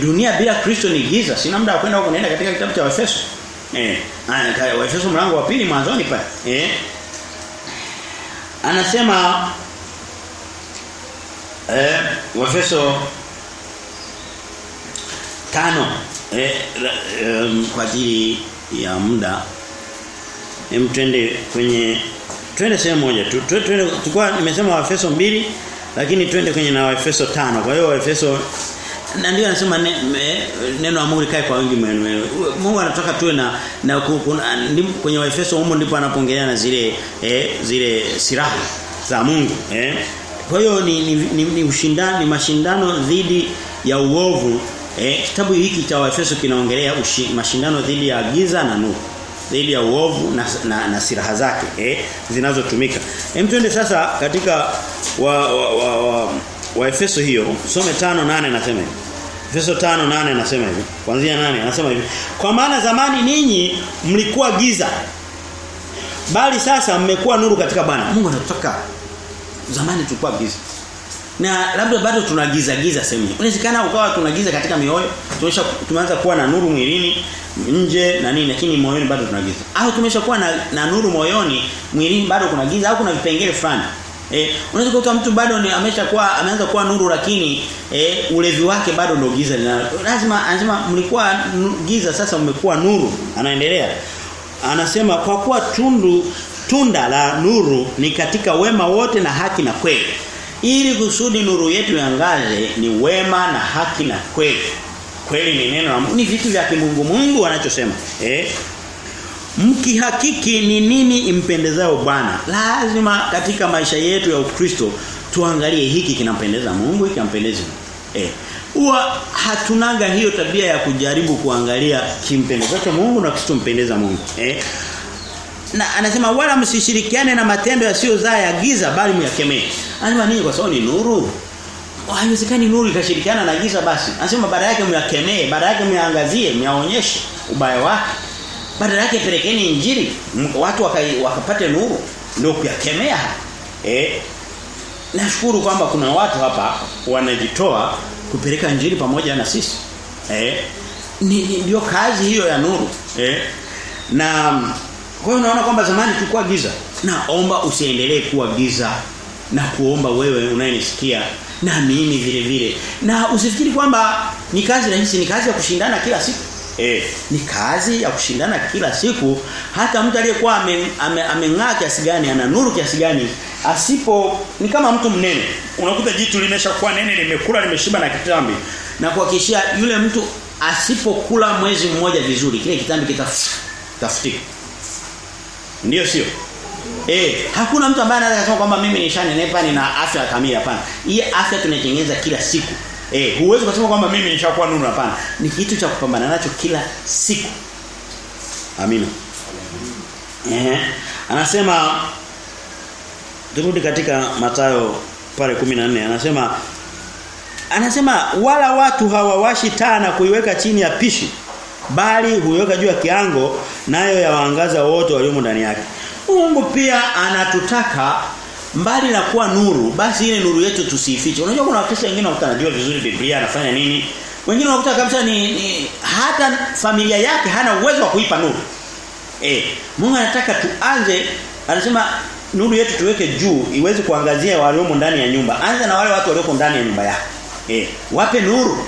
dunia bila Kristo ni giza. Sina muda wa kwenda huko naenda katika kitabu cha Efeso. Eh. Efeso mlango wa pili mwanzoni pale. Eh. Anasema eh Waefeso tano eh, um, kwa ajili ya muda hem twende kwenye twende sehemu moja tu twende nimesema Waefeso mbili lakini twende kwenye na Waefeso tano kwa hiyo Waefeso na ndio anasema ne, me, neno kwa wingi mwenu. Mungu anataka tuwe na, na kuna, kwenye Waefeso humo ndipo anapoongelea na zile eh, zile silaha za Mungu eh. Kwa hiyo ni, ni, ni, ni ushindani ni mashindano dhidi ya uovu eh, kitabu hiki cha Waefeso kinaongelea mashindano dhidi ya giza na nuru dhidi ya uovu na, na, na silaha zake eh, zinazotumika. Hem twende sasa katika wa, wa, wa, wa wa Efeso hiyo some 5:8 nasema hivi. Efeso 5:8 anasema hivi. Kuanzia 8 anasema hivi. Kwa maana zamani ninyi mlikuwa giza. Bali sasa mmekuwa nuru katika Bwana. Mungu anataka zamani tulikuwa giza. Na labda bado tunagiza giza sehemu. Inawezekana ukawa tunagiza katika mioyo. Tumesha tumeanza kuwa na nuru mwilini nje na nini lakini moyoni bado tunagiza. Au tumeshakuwa na, na nuru moyoni, mwilini bado kuna giza au kuna vipengele fulani. Eh, unaweza kukuta mtu bado ni ameshakuwa ameanza kuwa nuru lakini eh, ulevi wake bado ndio giza linalo. Lazima anasema mlikuwa giza sasa mmekuwa nuru. Anaendelea. Anasema kwa kuwa tundu tunda la nuru ni katika wema wote na haki na kweli. Ili kusudi nuru yetu iangaze ni wema na haki na kweli. Kweli ni neno la Mungu. Ni vitu vya kimungu Mungu anachosema. Eh? mkihakiki ni nini impendezao Bwana. Lazima katika maisha yetu ya Ukristo tuangalie hiki kinampendeza Mungu, hiki kinampendeza. Eh. Huwa hatunaga hiyo tabia ya kujaribu kuangalia kimpendezacho Mungu na kisichompendeza Mungu. Eh. Na anasema wala msishirikiane na matendo yasiyozaa ya giza bali myakemee. Anasema nini kwa sababu ni nuru? Haiwezekani nuru ikashirikiana na giza basi. Anasema baada yake myakemee, baada yake myaangazie, myaonyeshe ubaya wake badala yake pelekeni injili watu wakapate nuru ndio kuyakemea eh nashukuru kwamba kuna watu hapa wanajitoa kupeleka injili pamoja na sisi eh ni ndio kazi hiyo ya nuru eh na kwa hiyo unaona kwamba zamani tulikuwa giza. Na omba usiendelee kuwa giza na kuomba wewe unayenisikia na mimi vile vile. Na usifikiri kwamba ni kazi rahisi ni kazi ya kushindana kila siku. Eh, ni kazi ya kushindana kila siku. Hata mtu aliyekuwa ameng'aa ame, ame kiasi gani ana nuru kiasi gani asipo ni kama mtu mnene. Unakuta jitu limeshakuwa nene limekula limeshiba na kitambi. Na kuhakikishia yule mtu asipokula mwezi mmoja vizuri kile kitambi kitafutika ndio sio Eh, hakuna mtu ambaye anaweza kusema kwamba mimi nishanenepa nina afya kamili hapana. Hii afya tunaitengeneza kila siku. Eh, huwezi kusema kwamba mimi nishakuwa nuru hapana. Ni kitu cha kupambana nacho kila siku. Amina. Eh, anasema turudi katika Mathayo pale 14 anasema anasema wala watu hawawashi taa na kuiweka chini ya pishi bali huweka juu ya kiango nayo yawaangaza wote walio ndani yake. Mungu pia anatutaka mbali na kuwa nuru basi ile nuru yetu tusiifiche. Unajua kuna wakati wengine wakutanajua vizuri Biblia anafanya nini? Wengine wanakuta kabisa ni, ni hata familia yake hana uwezo wa kuipa nuru. Eh, Mungu anataka tuanze anasema nuru yetu tuweke juu iweze kuangazia waliomo ndani ya nyumba. Anza na wale watu walioko ndani ya nyumba yako. Eh, wape nuru.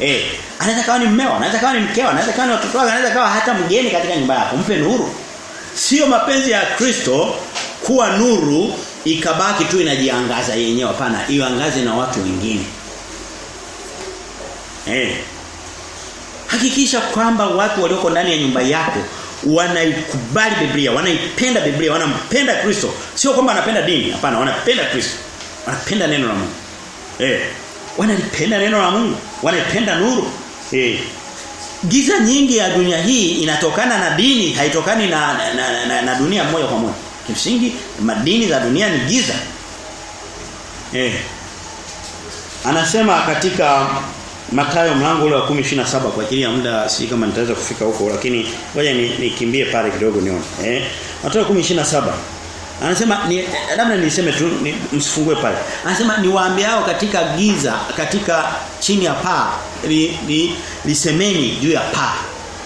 Eh, anaweza kawa ni mmeo, anaweza kawa ni mkeo, anaweza kawa ni watoto wako, anaweza kawa hata mgeni katika nyumba yako. Mpe nuru. Sio mapenzi ya Kristo kuwa nuru ikabaki tu inajiangaza yenyewe. Hapana iangaze na watu wengine. Eh hakikisha kwamba watu walioko ndani ya nyumba yako wanaikubali Biblia wanaipenda Biblia wanampenda Kristo. Sio kwamba anapenda dini. Hapana wanapenda Kristo. Wanapenda neno la Mungu. Eh wanalipenda neno la Mungu wanapenda nuru. Eh giza nyingi ya dunia hii inatokana na dini haitokani na na, na, na, na dunia moja kwa moja. Kimsingi madini za dunia ni giza. Eh anasema katika Mathayo mlango ule wa 10:27 kwa ajili ya muda si kama nitaweza kufika huko lakini ngoja nikimbie ni pale kidogo nione. Eh Mathayo 10:27 Anasema ni labda niseme tu ni, msifungue pale. Anasema niwaambiao katika giza katika chini ya paa li, li, lisemeni juu ya paa.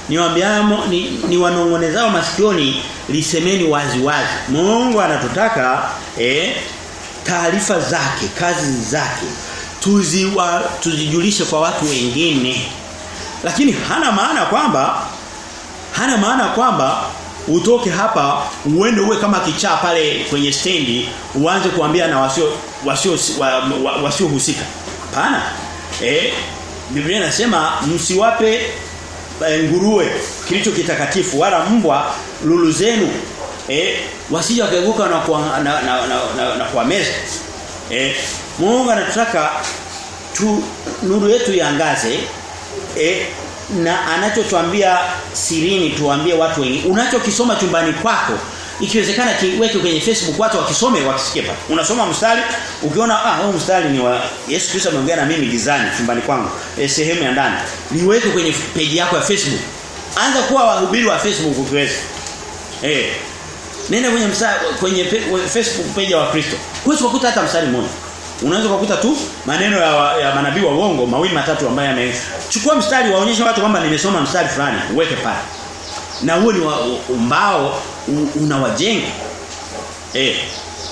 Niwaambiao ni, ni wanongonezao masikioni lisemeni wazi wazi. Mungu anatutaka eh taarifa zake, kazi zake tuziwa tuzijulishe kwa watu wengine. Lakini hana maana kwamba hana maana kwamba utoke hapa uende uwe kama kichaa pale kwenye stendi uanze kuambia na wasio wasio wasio husika. Hapana. Eh Biblia inasema msiwape e, nguruwe kilicho kitakatifu wala mbwa lulu zenu eh wasije wakaguka na na na, na, na, na kwa meza. Eh Mungu anataka tu nuru yetu iangaze eh na anachotuambia sirini tuambie watu wengi. Unachokisoma chumbani kwako ikiwezekana kiweke kwenye Facebook watu wakisome wakisikie pale. Unasoma mstari ukiona ah huu mstari ni wa Yesu Kristo ameongea na mimi gizani chumbani kwangu e, sehemu ya ndani. Niweke kwenye page yako ya Facebook. Anza kuwa wahubiri wa Facebook ukiweza eh. Nenda kwenye mstari kwenye pe, Facebook page wa Kristo huwezi kukuta hata mstari mmoja Unaweza kukuta tu maneno ya, ya manabii wa uongo mawili matatu ambayo yamechukua mstari waonyeshe watu kwamba nimesoma mstari fulani uweke pale. Na huo ni mbao unawajenga. Eh.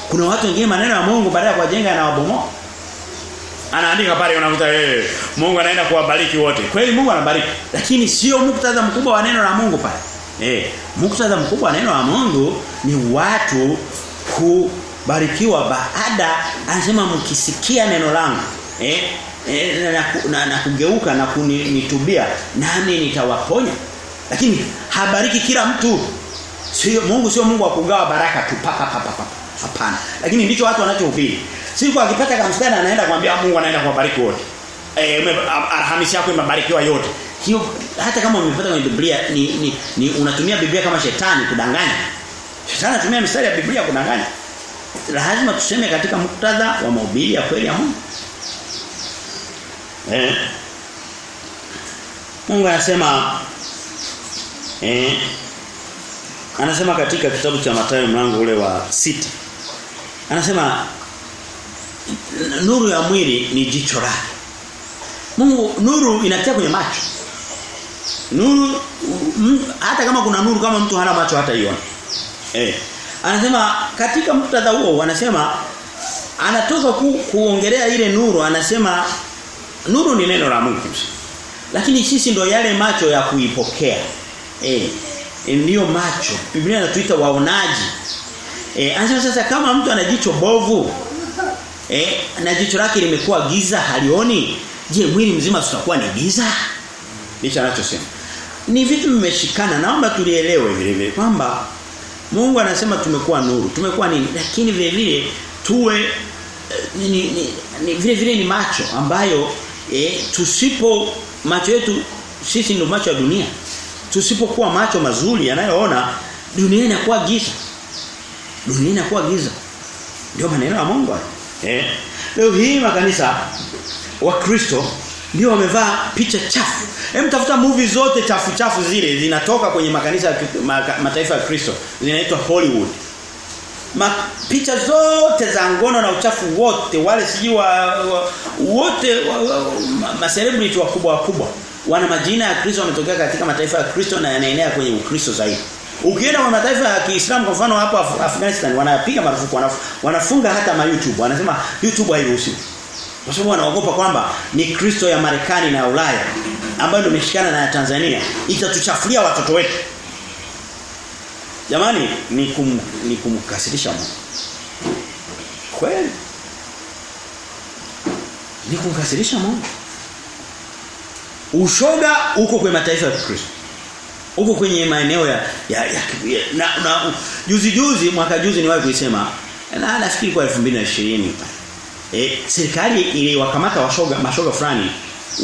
Kuna watu wengine maneno ya Mungu baada ya kuwajenga yanawabomoa. Anaandika pale unakuta eh Mungu anaenda kuwabariki wote. Kweli Mungu anabariki, lakini sio muktadha mkubwa wa neno la Mungu pale. Eh, muktadha mkubwa wa neno la Mungu ni watu ku barikiwa baada anasema mkisikia neno langu eh, eh na, na, na kugeuka na kunitubia nani nitawaponya. Lakini habariki kila mtu. Sio Mungu sio Mungu wa kugawa baraka tu papa papa papa hapana. Lakini ndicho watu wanachohubiri. Siku akipata kamsana anaenda kumwambia Mungu anaenda kuwabariki wote. Eh Alhamisi yako imebarikiwa yote. Hiyo hata kama umepata kwenye Biblia ni, ni, ni unatumia Biblia kama shetani kudanganya. Shetani anatumia mistari ya Biblia kudanganya lazima tuseme katika muktadha wa mahubiri ya kweli ya Mungu. Eh. Mungu anasema eh anasema katika kitabu cha Mathayo mlango ule wa sita Anasema nuru ya mwili ni jicho lake. Mungu nuru inatia kwenye macho. Nuru m, hata kama kuna nuru kama mtu hana macho hata iona. Eh. Anasema katika muktadha huo wanasema anatoka ku, kuongelea ile nuru anasema nuru ni neno la Mungu. Lakini sisi ndo yale macho ya kuipokea. Eh ndiyo macho. Biblia inatuita waonaji. Eh anasema sasa kama mtu ana jicho bovu eh na jicho lake limekuwa giza halioni, je mwili mzima tutakuwa ni giza? Ndicho anachosema. Ni vitu vimeshikana naomba tulielewe vile vile kwamba Mungu anasema tumekuwa nuru, tumekuwa nini? Lakini vile vile tuwe ni, ni, ni vile vile ni macho ambayo eh, tusipo macho yetu sisi ndio macho ya dunia. Tusipokuwa macho mazuri yanayoona dunia inakuwa giza. Dunia inakuwa giza. Ndio maneno ya Mungu. Eh. Leo hii makanisa wa Kristo ndio wamevaa picha chafu. Hem tafuta movie zote chafu chafu zile zinatoka kwenye makanisa ya mataifa ya Kristo. Zinaitwa Hollywood. Ma, picha zote za ngono na uchafu wote wale siji wa, wa, wote wa, wa, ma, ma celebrity wakubwa wakubwa wana majina ya Kristo wametokea katika mataifa ya Kristo na yanaenea kwenye Ukristo zaidi. Ukienda kwa mataifa ya Kiislamu kwa mfano hapa Af Afghanistan wanapiga marufuku wanafunga hata ma YouTube wanasema YouTube hairuhusiwi. Kwa sababu wanaogopa kwamba ni Kristo ya Marekani na ya Ulaya ambayo imeshikana na ya Tanzania itatuchafulia watoto wetu. Jamani ni kum, ni kumkasirisha Mungu. Kweli? Ni kumkasirisha Mungu. Ushoga uko kwenye mataifa ya Kristo. Uko kwenye maeneo ya, ya, ya, ya na, na juzi juzi mwaka juzi niwahi kuisema na nafikiri kwa 2020 eh serikali iliwakamata washoga mashoga fulani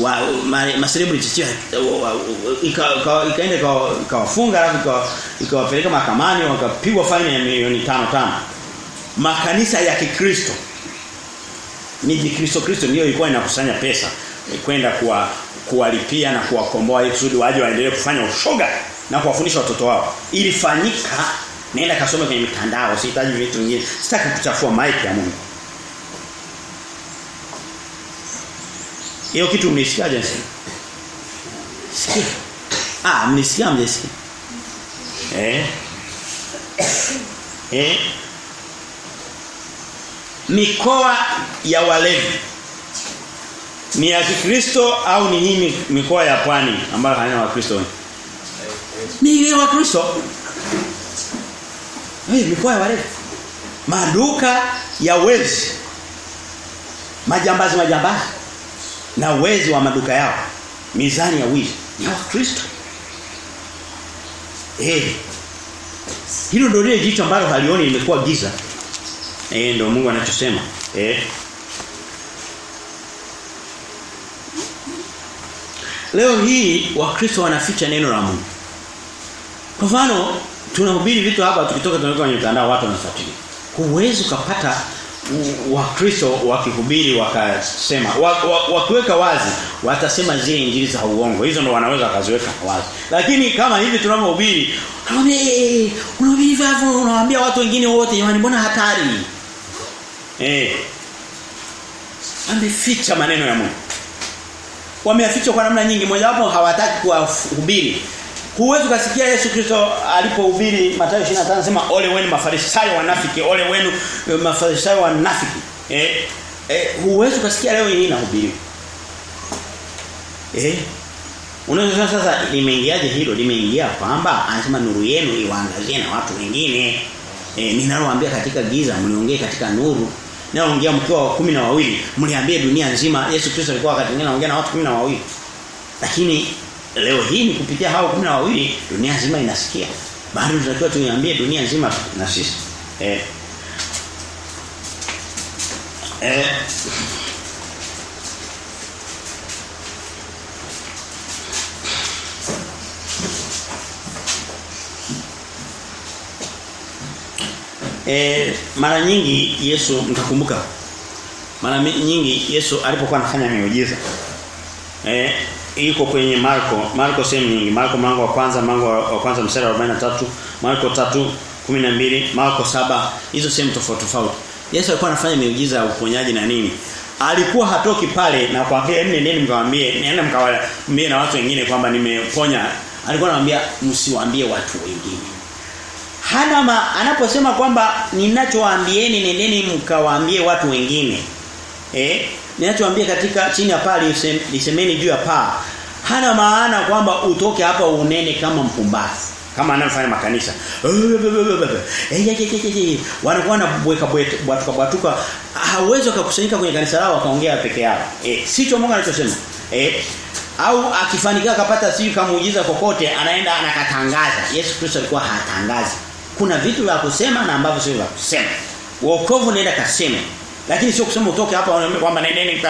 wa maselebrity ma, ma ikaenda ikawafunga alafu ikawapeleka mahakamani wakapigwa faini ya milioni tano tano. Makanisa ya Kikristo. Miji Kristo Kristo ndio ilikuwa inakusanya pesa kwenda kuwa kuwalipia na kuwakomboa ili kusudi waje waendelee kufanya ushoga na kuwafundisha watoto wao. Ilifanyika nenda kasome kwenye mitandao sihitaji vitu vingine sitaki kuchafua mic ya Mungu hiyo kitu mnisikiaje sasa sikia. Ah mnisikia mjesi. eh? Eh? Mikoa ya walevi. Ni ya Kikristo au ni hii mikoa ya pwani ambayo haina wakristo? Ni ile wakristo. Hey, mikoa ya walevi. Maduka ya wezi. Majambazi majambazi na uwezo wa maduka yao. Mizani ya wizi. Ni wa wakristo. Eh. Hilo ndio lile jicho ambalo halioni limekuwa giza. Eh ndio Mungu anachosema. Eh. Leo hii wakristo wanaficha neno la Mungu. Kwa mfano tunahubiri vitu hapa tukitoka tunaweka kwenye mtandao watu wanafuatilia. Huwezi ukapata wakristo wakihubiri wakasema wakiweka wa, wazi watasema zile injili za uongo. Hizo ndo wanaweza wakaziweka wazi. Lakini kama hivi tunavyohubiri unahubiri unahubiri vivyo unawaambia watu wengine wote jamani mbona hatari? Eh. Ameficha maneno ya Mungu. Wameficha kwa namna nyingi. Mojawapo hawataki kuwahubiri Huwezi ukasikia Yesu Kristo alipohubiri Mathayo 25 anasema ole wenu mafarisayo wanafiki, ole wenu mafarisayo wanafiki. Eh, eh huwezi ukasikia leo hii inahubiriwa. Eh? Unaweza sasa limeingiaje hilo? Limeingia kwamba anasema nuru yenu iwaangazie na watu wengine. Eh, ninalowaambia katika giza mliongee katika nuru. Naongea mkiwa wa kumi na wawili, mliambie dunia nzima Yesu Kristo alikuwa wakati mwingine anaongea na watu kumi na wawili. Lakini leo hii ni kupitia hao kumi na wawili dunia nzima inasikia. Bado tunatakiwa tuiambie dunia nzima na sisi. Eh. Eh. E, mara nyingi Yesu mtakumbuka mara nyingi Yesu alipokuwa anafanya miujiza eh iko kwenye Marko. Marko sehemu nyingi. Marko mlango wa kwanza mlango wa kwanza mstari wa 43 Marko 3:12 Marko 7 hizo sehemu tofauti tofauti. Yesu alikuwa anafanya miujiza ya uponyaji na nini? Alikuwa hatoki pale na kuambia nendeni mkawaambie nenda mkawaambie na watu wengine kwamba nimeponya. Alikuwa anamwambia msiwaambie watu wengine. Hana ma, anaposema kwamba ninachowaambieni nendeni mkawaambie watu wengine. Eh ninachowaambia katika chini ya paa lisemeni juu ya paa. Hana maana kwamba utoke hapa unene kama mpumbazi kama anafanya makanisa. Wanakuwa na bweka bwatuka bwatuka. Hawezi kukusanyika kwenye kanisa lao akaongea peke yao. Eh sicho Mungu anachosema. Eh au akifanikiwa akapata siju kama muujiza kokote anaenda anakatangaza. Yesu Kristo alikuwa hatangazi. Kuna vitu vya kusema na ambavyo sio vya kusema. Wokovu nenda kaseme lakini sio kusema utoke hapa kwamba nendeni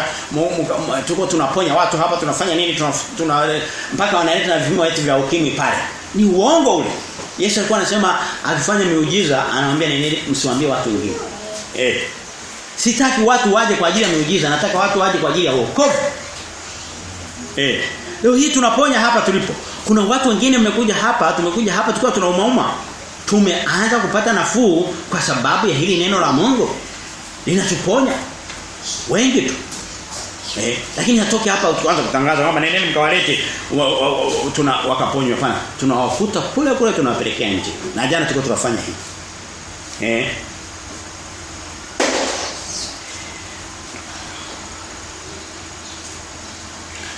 tuko tunaponya watu hapa tunafanya nini tuna, tuna mpaka wanaleta na vipimo wetu vya ukimwi pale. Ni uongo ule. Yesu alikuwa anasema akifanya miujiza anamwambia nendeni msiwaambie watu wengine. Eh. Sitaki watu waje kwa ajili ya miujiza nataka watu waje kwa ajili ya wokovu. Eh. Leo hii tunaponya hapa tulipo. Kuna watu wengine mmekuja hapa tumekuja hapa tukiwa tunaumauma tumeanza kupata nafuu kwa sababu ya hili neno la Mungu linatuponya wengi tu. Eh lakini hatoki hapa ukianza kutangaza kwamba nendeni mkawalete wa, wa, wa, tuna wakaponywa hapana. Tunawafuta kule kule tunawapelekea nje. Na jana tulikuwa tunafanya hivi. Eh.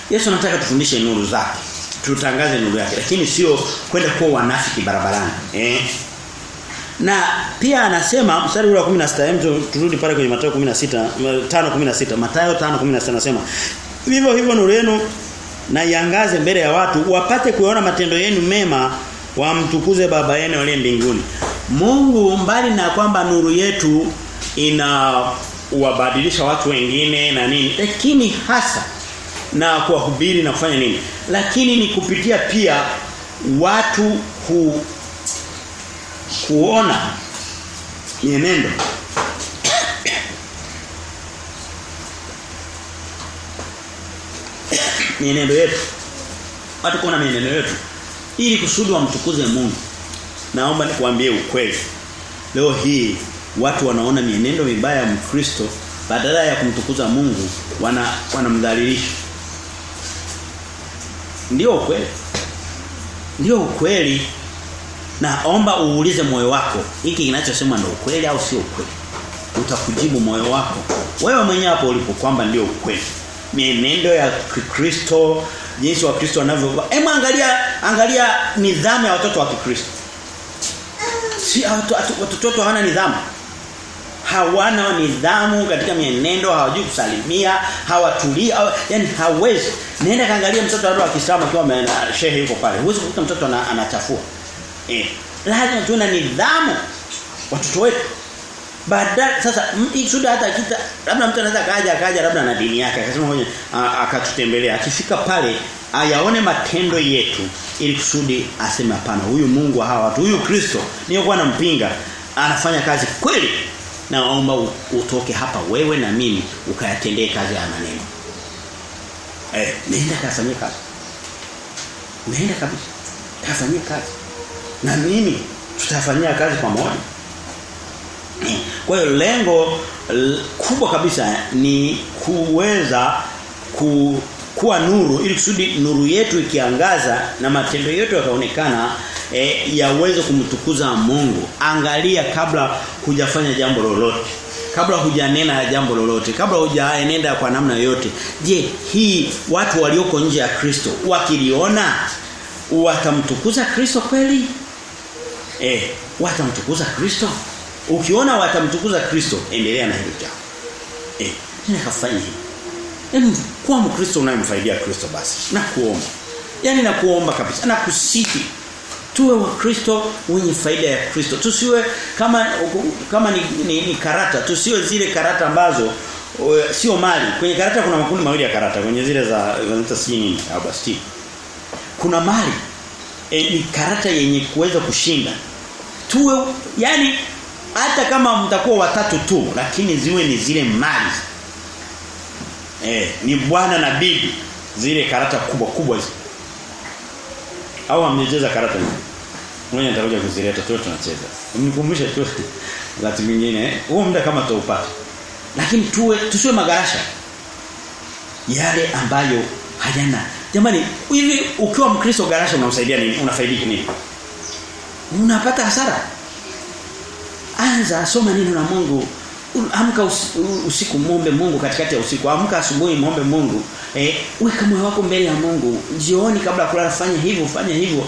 Yesu anataka tufundishe nuru zake. Tutangaze nuru yake. Lakini sio kwenda kuwa wanafiki barabarani. Eh na pia anasema mstari wa 16 hem turudi pale kwenye Mathayo 16 5:16 Mathayo 5:16 anasema vivyo hivyo nuru yenu na iangaze mbele ya watu wapate kuona matendo yenu mema wamtukuze baba yenu aliye mbinguni Mungu mbali na kwamba nuru yetu ina wabadilisha watu wengine na nini lakini hasa na kuwahubiri na kufanya nini. Lakini ni kupitia pia watu ku kuona mienendo. Mienendo yetu. Watu kuona mienendo yetu. Ili kusudi wamtukuze Mungu naomba nikuambie ukweli. Leo hii watu wanaona mienendo mibaya ya Mkristo badala ya kumtukuza Mungu wana wanamdhalilisha. Ndio ukweli. Ndio ukweli naomba uulize moyo wako hiki kinachosema ndio ukweli au sio ukweli? Utakujibu moyo wako. Wewe mwenyewe hapo ulipo kwamba ndio ukweli. Mienendo ya Kikristo jinsi wa Kristo wanavyo hebu angalia angalia nidhamu ya watoto wa Kikristo. Si watoto hawana nidhamu? Hawana nidhamu katika mienendo hawajui kusalimia hawatulii hawa, yani hawezi. Nenda kaangalia mtoto wa Kiislamu akiwa shehe yuko pale. Huwezi kukuta mtoto anachafua eh lazima tuwe na nidhamu. Watoto wetu. Baada sasa kusudi hata kita labda mtu anaweza kaja akaja labda na dini yake akasema ngoja akatutembelea. Akifika pale ayaone matendo yetu ili kusudi aseme hapana huyu Mungu wa hawa watu huyu Kristo niokuwa nampinga anafanya kazi kweli. Naomba utoke hapa wewe na mimi ukayatendee kazi ya maneno. Eh nenda kafanyie kazi. Nenda kabisa. Kafanyie kazi na mimi tutafanyia kazi pamoja kwa hiyo lengo kubwa kabisa ni kuweza ku, kuwa nuru ili kusudi nuru yetu ikiangaza na matendo yetu yakaonekana e, yaweze kumtukuza Mungu. Angalia kabla hujafanya jambo lolote. Kabla hujanena jambo lolote, kabla hujaenenda kwa namna yoyote. Je, hii watu walioko nje ya Kristo wakiliona watamtukuza Kristo kweli? Eh, watamtukuza Kristo? Ukiona watamtukuza Kristo, endelea na hilo jambo. Eh, nenda kafanya hivi. em kuwa Mkristo unayemfaidia Kristo basi. Na kuomba. Yaani na kuomba kabisa. Na kusihi. Tuwe wakristo wenye faida ya Kristo. Tusiwe kama kama ni, ni, ni karata, tusiwe zile karata ambazo sio mali. Kwenye karata kuna makundi mawili ya karata, kwenye zile za zinaita si nini, abasti. Kuna mali. E, ni karata yenye kuweza kushinda. Tuwe yani hata kama mtakuwa watatu tu lakini ziwe ni zile mali. Eh ni bwana na bibi zile karata kubwa kubwa hizo. Au amecheza karata hizo. Mwenye nitakuja kuzileta tu tunacheza. Mnikumbushe tu wakati mwingine huo muda kama tutaupata lakini tuwe tusiwe magarasha yale ambayo hayana. Jamani hivi ukiwa mkristo garasha unamsaidia nini? Unafaidika nini unapata hasara? Anza soma neno la Mungu. Amka usiku muombe Mungu katikati ya usiku. Amka asubuhi muombe Mungu. Eh weka moyo wako mbele ya Mungu. Jioni kabla kulala fanya hivyo fanya hivyo.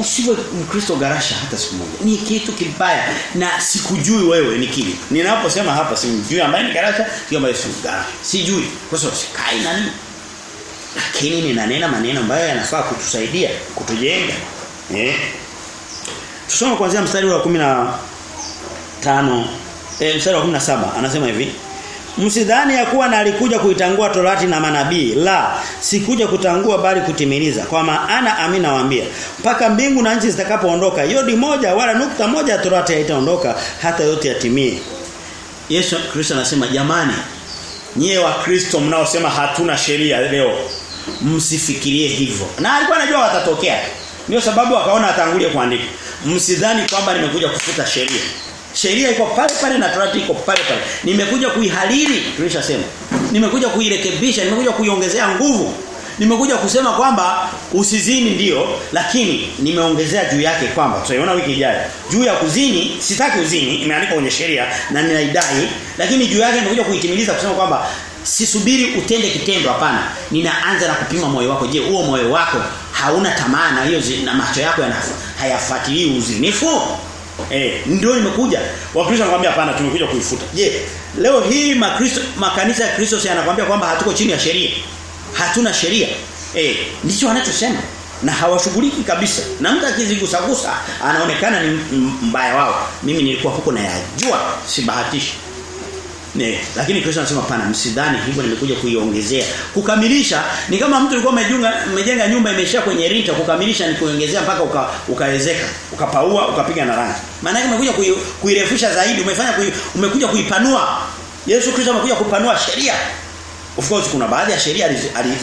Usiwe mkristo garasha hata siku moja. Ni kitu kibaya. Na sikujui wewe ni kipi. Ninaposema hapa simjui ambaye ni garasha sio ambaye si garasha. Sijui. Kwa sababu sikai nani lakini ninanena maneno ambayo yanafaa kutusaidia kutujenga. Eh tusome kuanzia mstari wa 10 tano e, mstari wa 17 anasema hivi Msidhani ya kuwa na alikuja kuitangua Torati na manabii? La sikuja kutangua bali kutimiliza. Kwa maana amina waambia mpaka mbingu na nchi zitakapoondoka yodi moja wala nukta moja ya Torati haitaondoka hata yote yatimie. Yesu Kristo anasema jamani nyie wa Kristo mnaosema hatuna sheria leo msifikirie hivyo. Na alikuwa anajua watatokea. Ndio sababu akaona atangulie kuandika msidhani kwamba nimekuja kufuta sheria Sheria iko pale pale na Torati iko pale pale. Nimekuja kuihariri, tulishasema. Nimekuja kuirekebisha, nimekuja kuiongezea nguvu. Nimekuja kusema kwamba usizini ndio, lakini nimeongezea juu yake kwamba tutaiona wiki ijayo. Juu ya kuzini, sitaki uzini, imeandikwa kwenye sheria na ninaidai, lakini juu yake nimekuja kuitimiliza kusema kwamba sisubiri utende kitendo hapana. Ninaanza na kupima moyo wako. Je, huo moyo wako hauna tamaa na hiyo na macho yako hayafuatilii uzinifu? Eh, ndio nimekuja. Wakristo wanakuambia hapana tumekuja kuifuta. Je, leo hii makristo makanisa ya Kristo si anakuambia kwamba hatuko chini ya sheria. Hatuna sheria. Eh, ndicho wanachosema na hawashughuliki kabisa. Na mtu akizigusagusa anaonekana ni mbaya wao. Mimi nilikuwa huko na yajua, sibahatishi. Ne, lakini Kristo anasema pana msidhani hivyo nimekuja kuiongezea. Kukamilisha ni kama mtu alikuwa amejunga amejenga nyumba imeisha kwenye rita kukamilisha ni kuongezea mpaka uka, ukaezeka, ukapaua, ukapiga na rangi. Maana yake umekuja kuirefusha zaidi, umefanya kui, umekuja kuipanua. Yesu Kristo amekuja kupanua sheria. Of course kuna baadhi ya sheria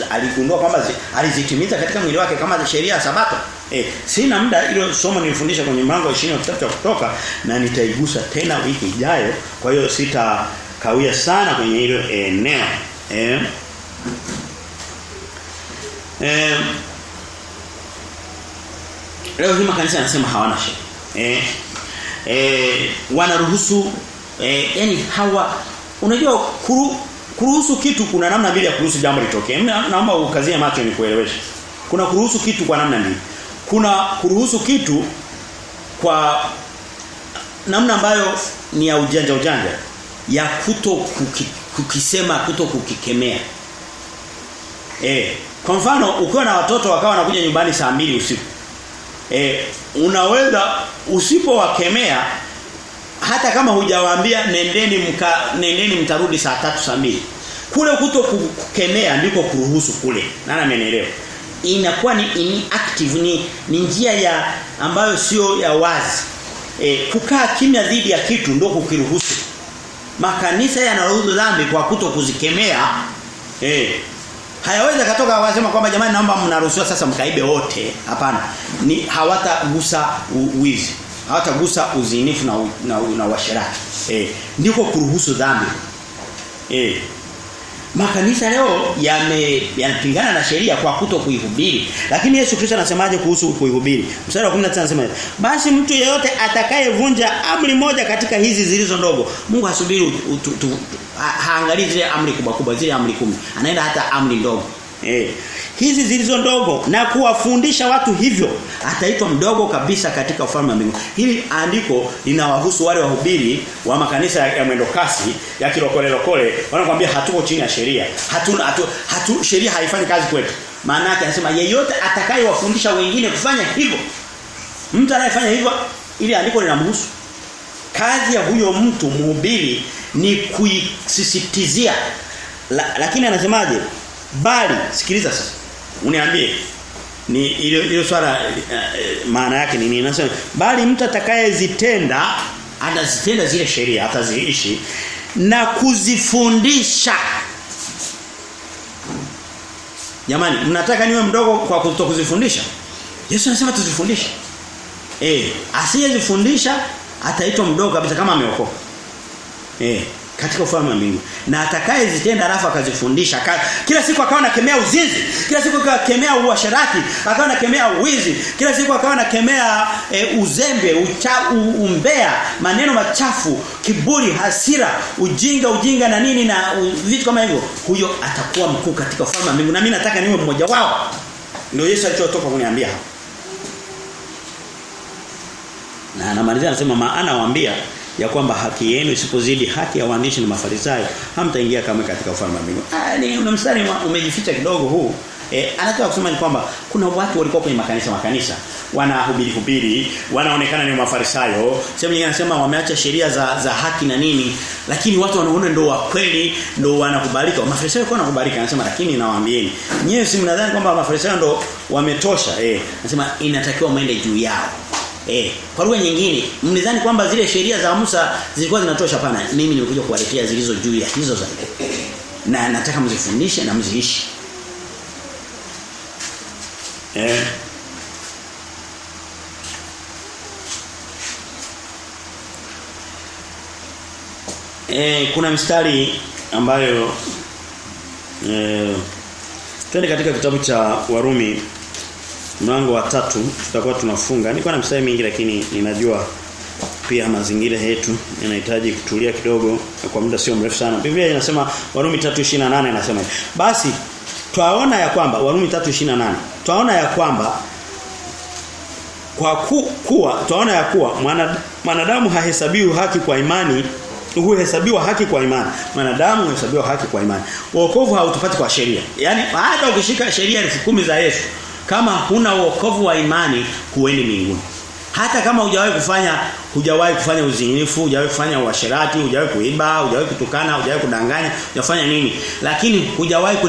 aligundua kwamba alizitimiza katika mwili wake kama sheria ya sabato. Eh, sina muda ilo somo nilifundisha kwenye mlango wa 20 wa kitabu cha kutoka na nitaigusa tena wiki ijayo. Kwa hiyo sita kawia sana kwenye hilo eneo. Eh. Eh. Leo hii makanisa yanasema hawana sheria. Eh. Eh, wanaruhusu eh, yani hawa unajua kuru, kuruhusu kitu kuna namna mbili ya kuruhusu jambo litokee. Naomba ukazie macho ni kuelewesha. Kuna kuruhusu kitu kwa namna mbili. Kuna kuruhusu kitu kwa namna ambayo ni ya ujanja ujanja ya kuto kuki, kukisema kuto kukikemea. Eh, kwa mfano ukiwa na watoto wakawa wanakuja nyumbani saa mbili usiku. Eh, unaweza usipowakemea hata kama hujawaambia nendeni mka, nendeni mtarudi saa tatu saa mbili. Kule kuto kukemea ndiko kuruhusu kule. Nani amenielewa? Inakuwa ni inactive ni, ni njia ya ambayo sio ya wazi. E, kukaa kimya dhidi ya kitu ndio kukiruhusu makanisa yanaruhusu dhambi kwa kuto kuzikemea. Eh. Hayawezi katoka wasema kwamba jamani naomba mnaruhusiwa sasa mkaibe wote. Hapana. Ni hawatagusa wizi. Hawatagusa uzinifu na na, na washirati eh. Ndiko kuruhusu dhambi. Eh makanisa leo yanapingana na sheria kwa kuto kuihubiri. Lakini Yesu Kristo anasemaje kuhusu kuihubiri? Mstari wa 19 anasema basi mtu yeyote atakayevunja amri moja katika hizi zilizo ndogo Mungu hasubiri haangalii zile amri kubwa kubwa zile amri kumi. Anaenda hata amri ndogo eh hizi zilizo ndogo na kuwafundisha watu hivyo ataitwa mdogo kabisa katika ufalme wa mbinguni. Hili andiko linawahusu wale wahubiri wa makanisa ya, mwendokasi mwendo kasi ya kilokole lokole wanakuambia hatuko chini ya sheria. Hatuna hatu, hatu sheria haifanyi kazi kwetu. Maana yake anasema yeyote atakayewafundisha wengine kufanya hivyo. Mtu anayefanya hivyo ili andiko linamhusu. Kazi ya huyo mtu mhubiri ni kuisisitizia. La, lakini anasemaje? Bali sikiliza sasa. Uniambie. Ni ile ile swala uh, maana yake ni nini? Nasema bali mtu atakayezitenda anazitenda zile sheria ataziishi na kuzifundisha. Jamani mnataka niwe mdogo kwa kuzifundisha Yesu anasema tuzifundishe. Eh asiyezifundisha ataitwa mdogo kabisa kama ameokoka. Eh katika ufalme wa mbinguni na atakayezitenda alafu akazifundisha. Kila siku akawa anakemea uzinzi. Kila siku akawa anakemea uasherati. Akawa anakemea uwizi. Kila siku akawa anakemea e, uzembe ucha, u, umbea maneno machafu kiburi hasira ujinga ujinga na nini na vitu kama hivyo. Huyo atakuwa mkuu katika ufalme wa mbinguni na mimi nataka niwe mmoja wao. Ndio Yesu alichotoka kuniambia. Hapo na anamalizia anasema maana waambia ya kwamba haki yenu isipozidi haki ya waandishi na mafarisayo hamtaingia kama katika ufalme wa mbinguni. Ah ni una mstari umejificha kidogo huu. E, anataka kusema ni kwamba kuna watu walikuwa kwenye makanisa makanisa wanahubiri hubiri wanaonekana ni mafarisayo sema nyingine anasema wameacha sheria za za haki na nini lakini watu wanaona ndio wa kweli ndio wanakubalika mafarisayo kwa wanakubalika anasema lakini nawaambieni nyewe si mnadhani kwamba mafarisayo ndio wametosha eh anasema inatakiwa muende juu yao Eh, kwa lugha nyingine, mnidhani kwamba zile sheria za Musa zilikuwa zinatosha pana. Mimi nimekuja kuwaletea zilizo juu ya hizo zaidi. Na nataka mzifundishe na mziishi. Eh. Eh, kuna mstari ambayo eh twende katika kitabu cha Warumi mlango wa tatu tutakuwa tunafunga. niko na mstari mingi lakini ninajua pia mazingira yetu yanahitaji kutulia kidogo kwa muda sio mrefu sana. Biblia inasema Warumi 3:28 inasema basi twaona ya kwamba Warumi 3:28 twaona ya kwamba kwa ku, kuwa twaona ya kuwa mwanadamu hahesabiwi haki kwa imani huhesabiwa haki kwa imani. Mwanadamu huhesabiwa haki kwa imani. Wokovu hautupati kwa sheria. Yaani hata ukishika sheria elfu kumi za Yesu kama huna wokovu wa imani huendi mbinguni. Hata kama hujawahi kufanya hujawahi kufanya uzinifu, hujawahi kufanya uasherati, hujawahi kuiba, hujawahi kutukana, hujawahi kudanganya, hujafanya nini? Lakini hujawahi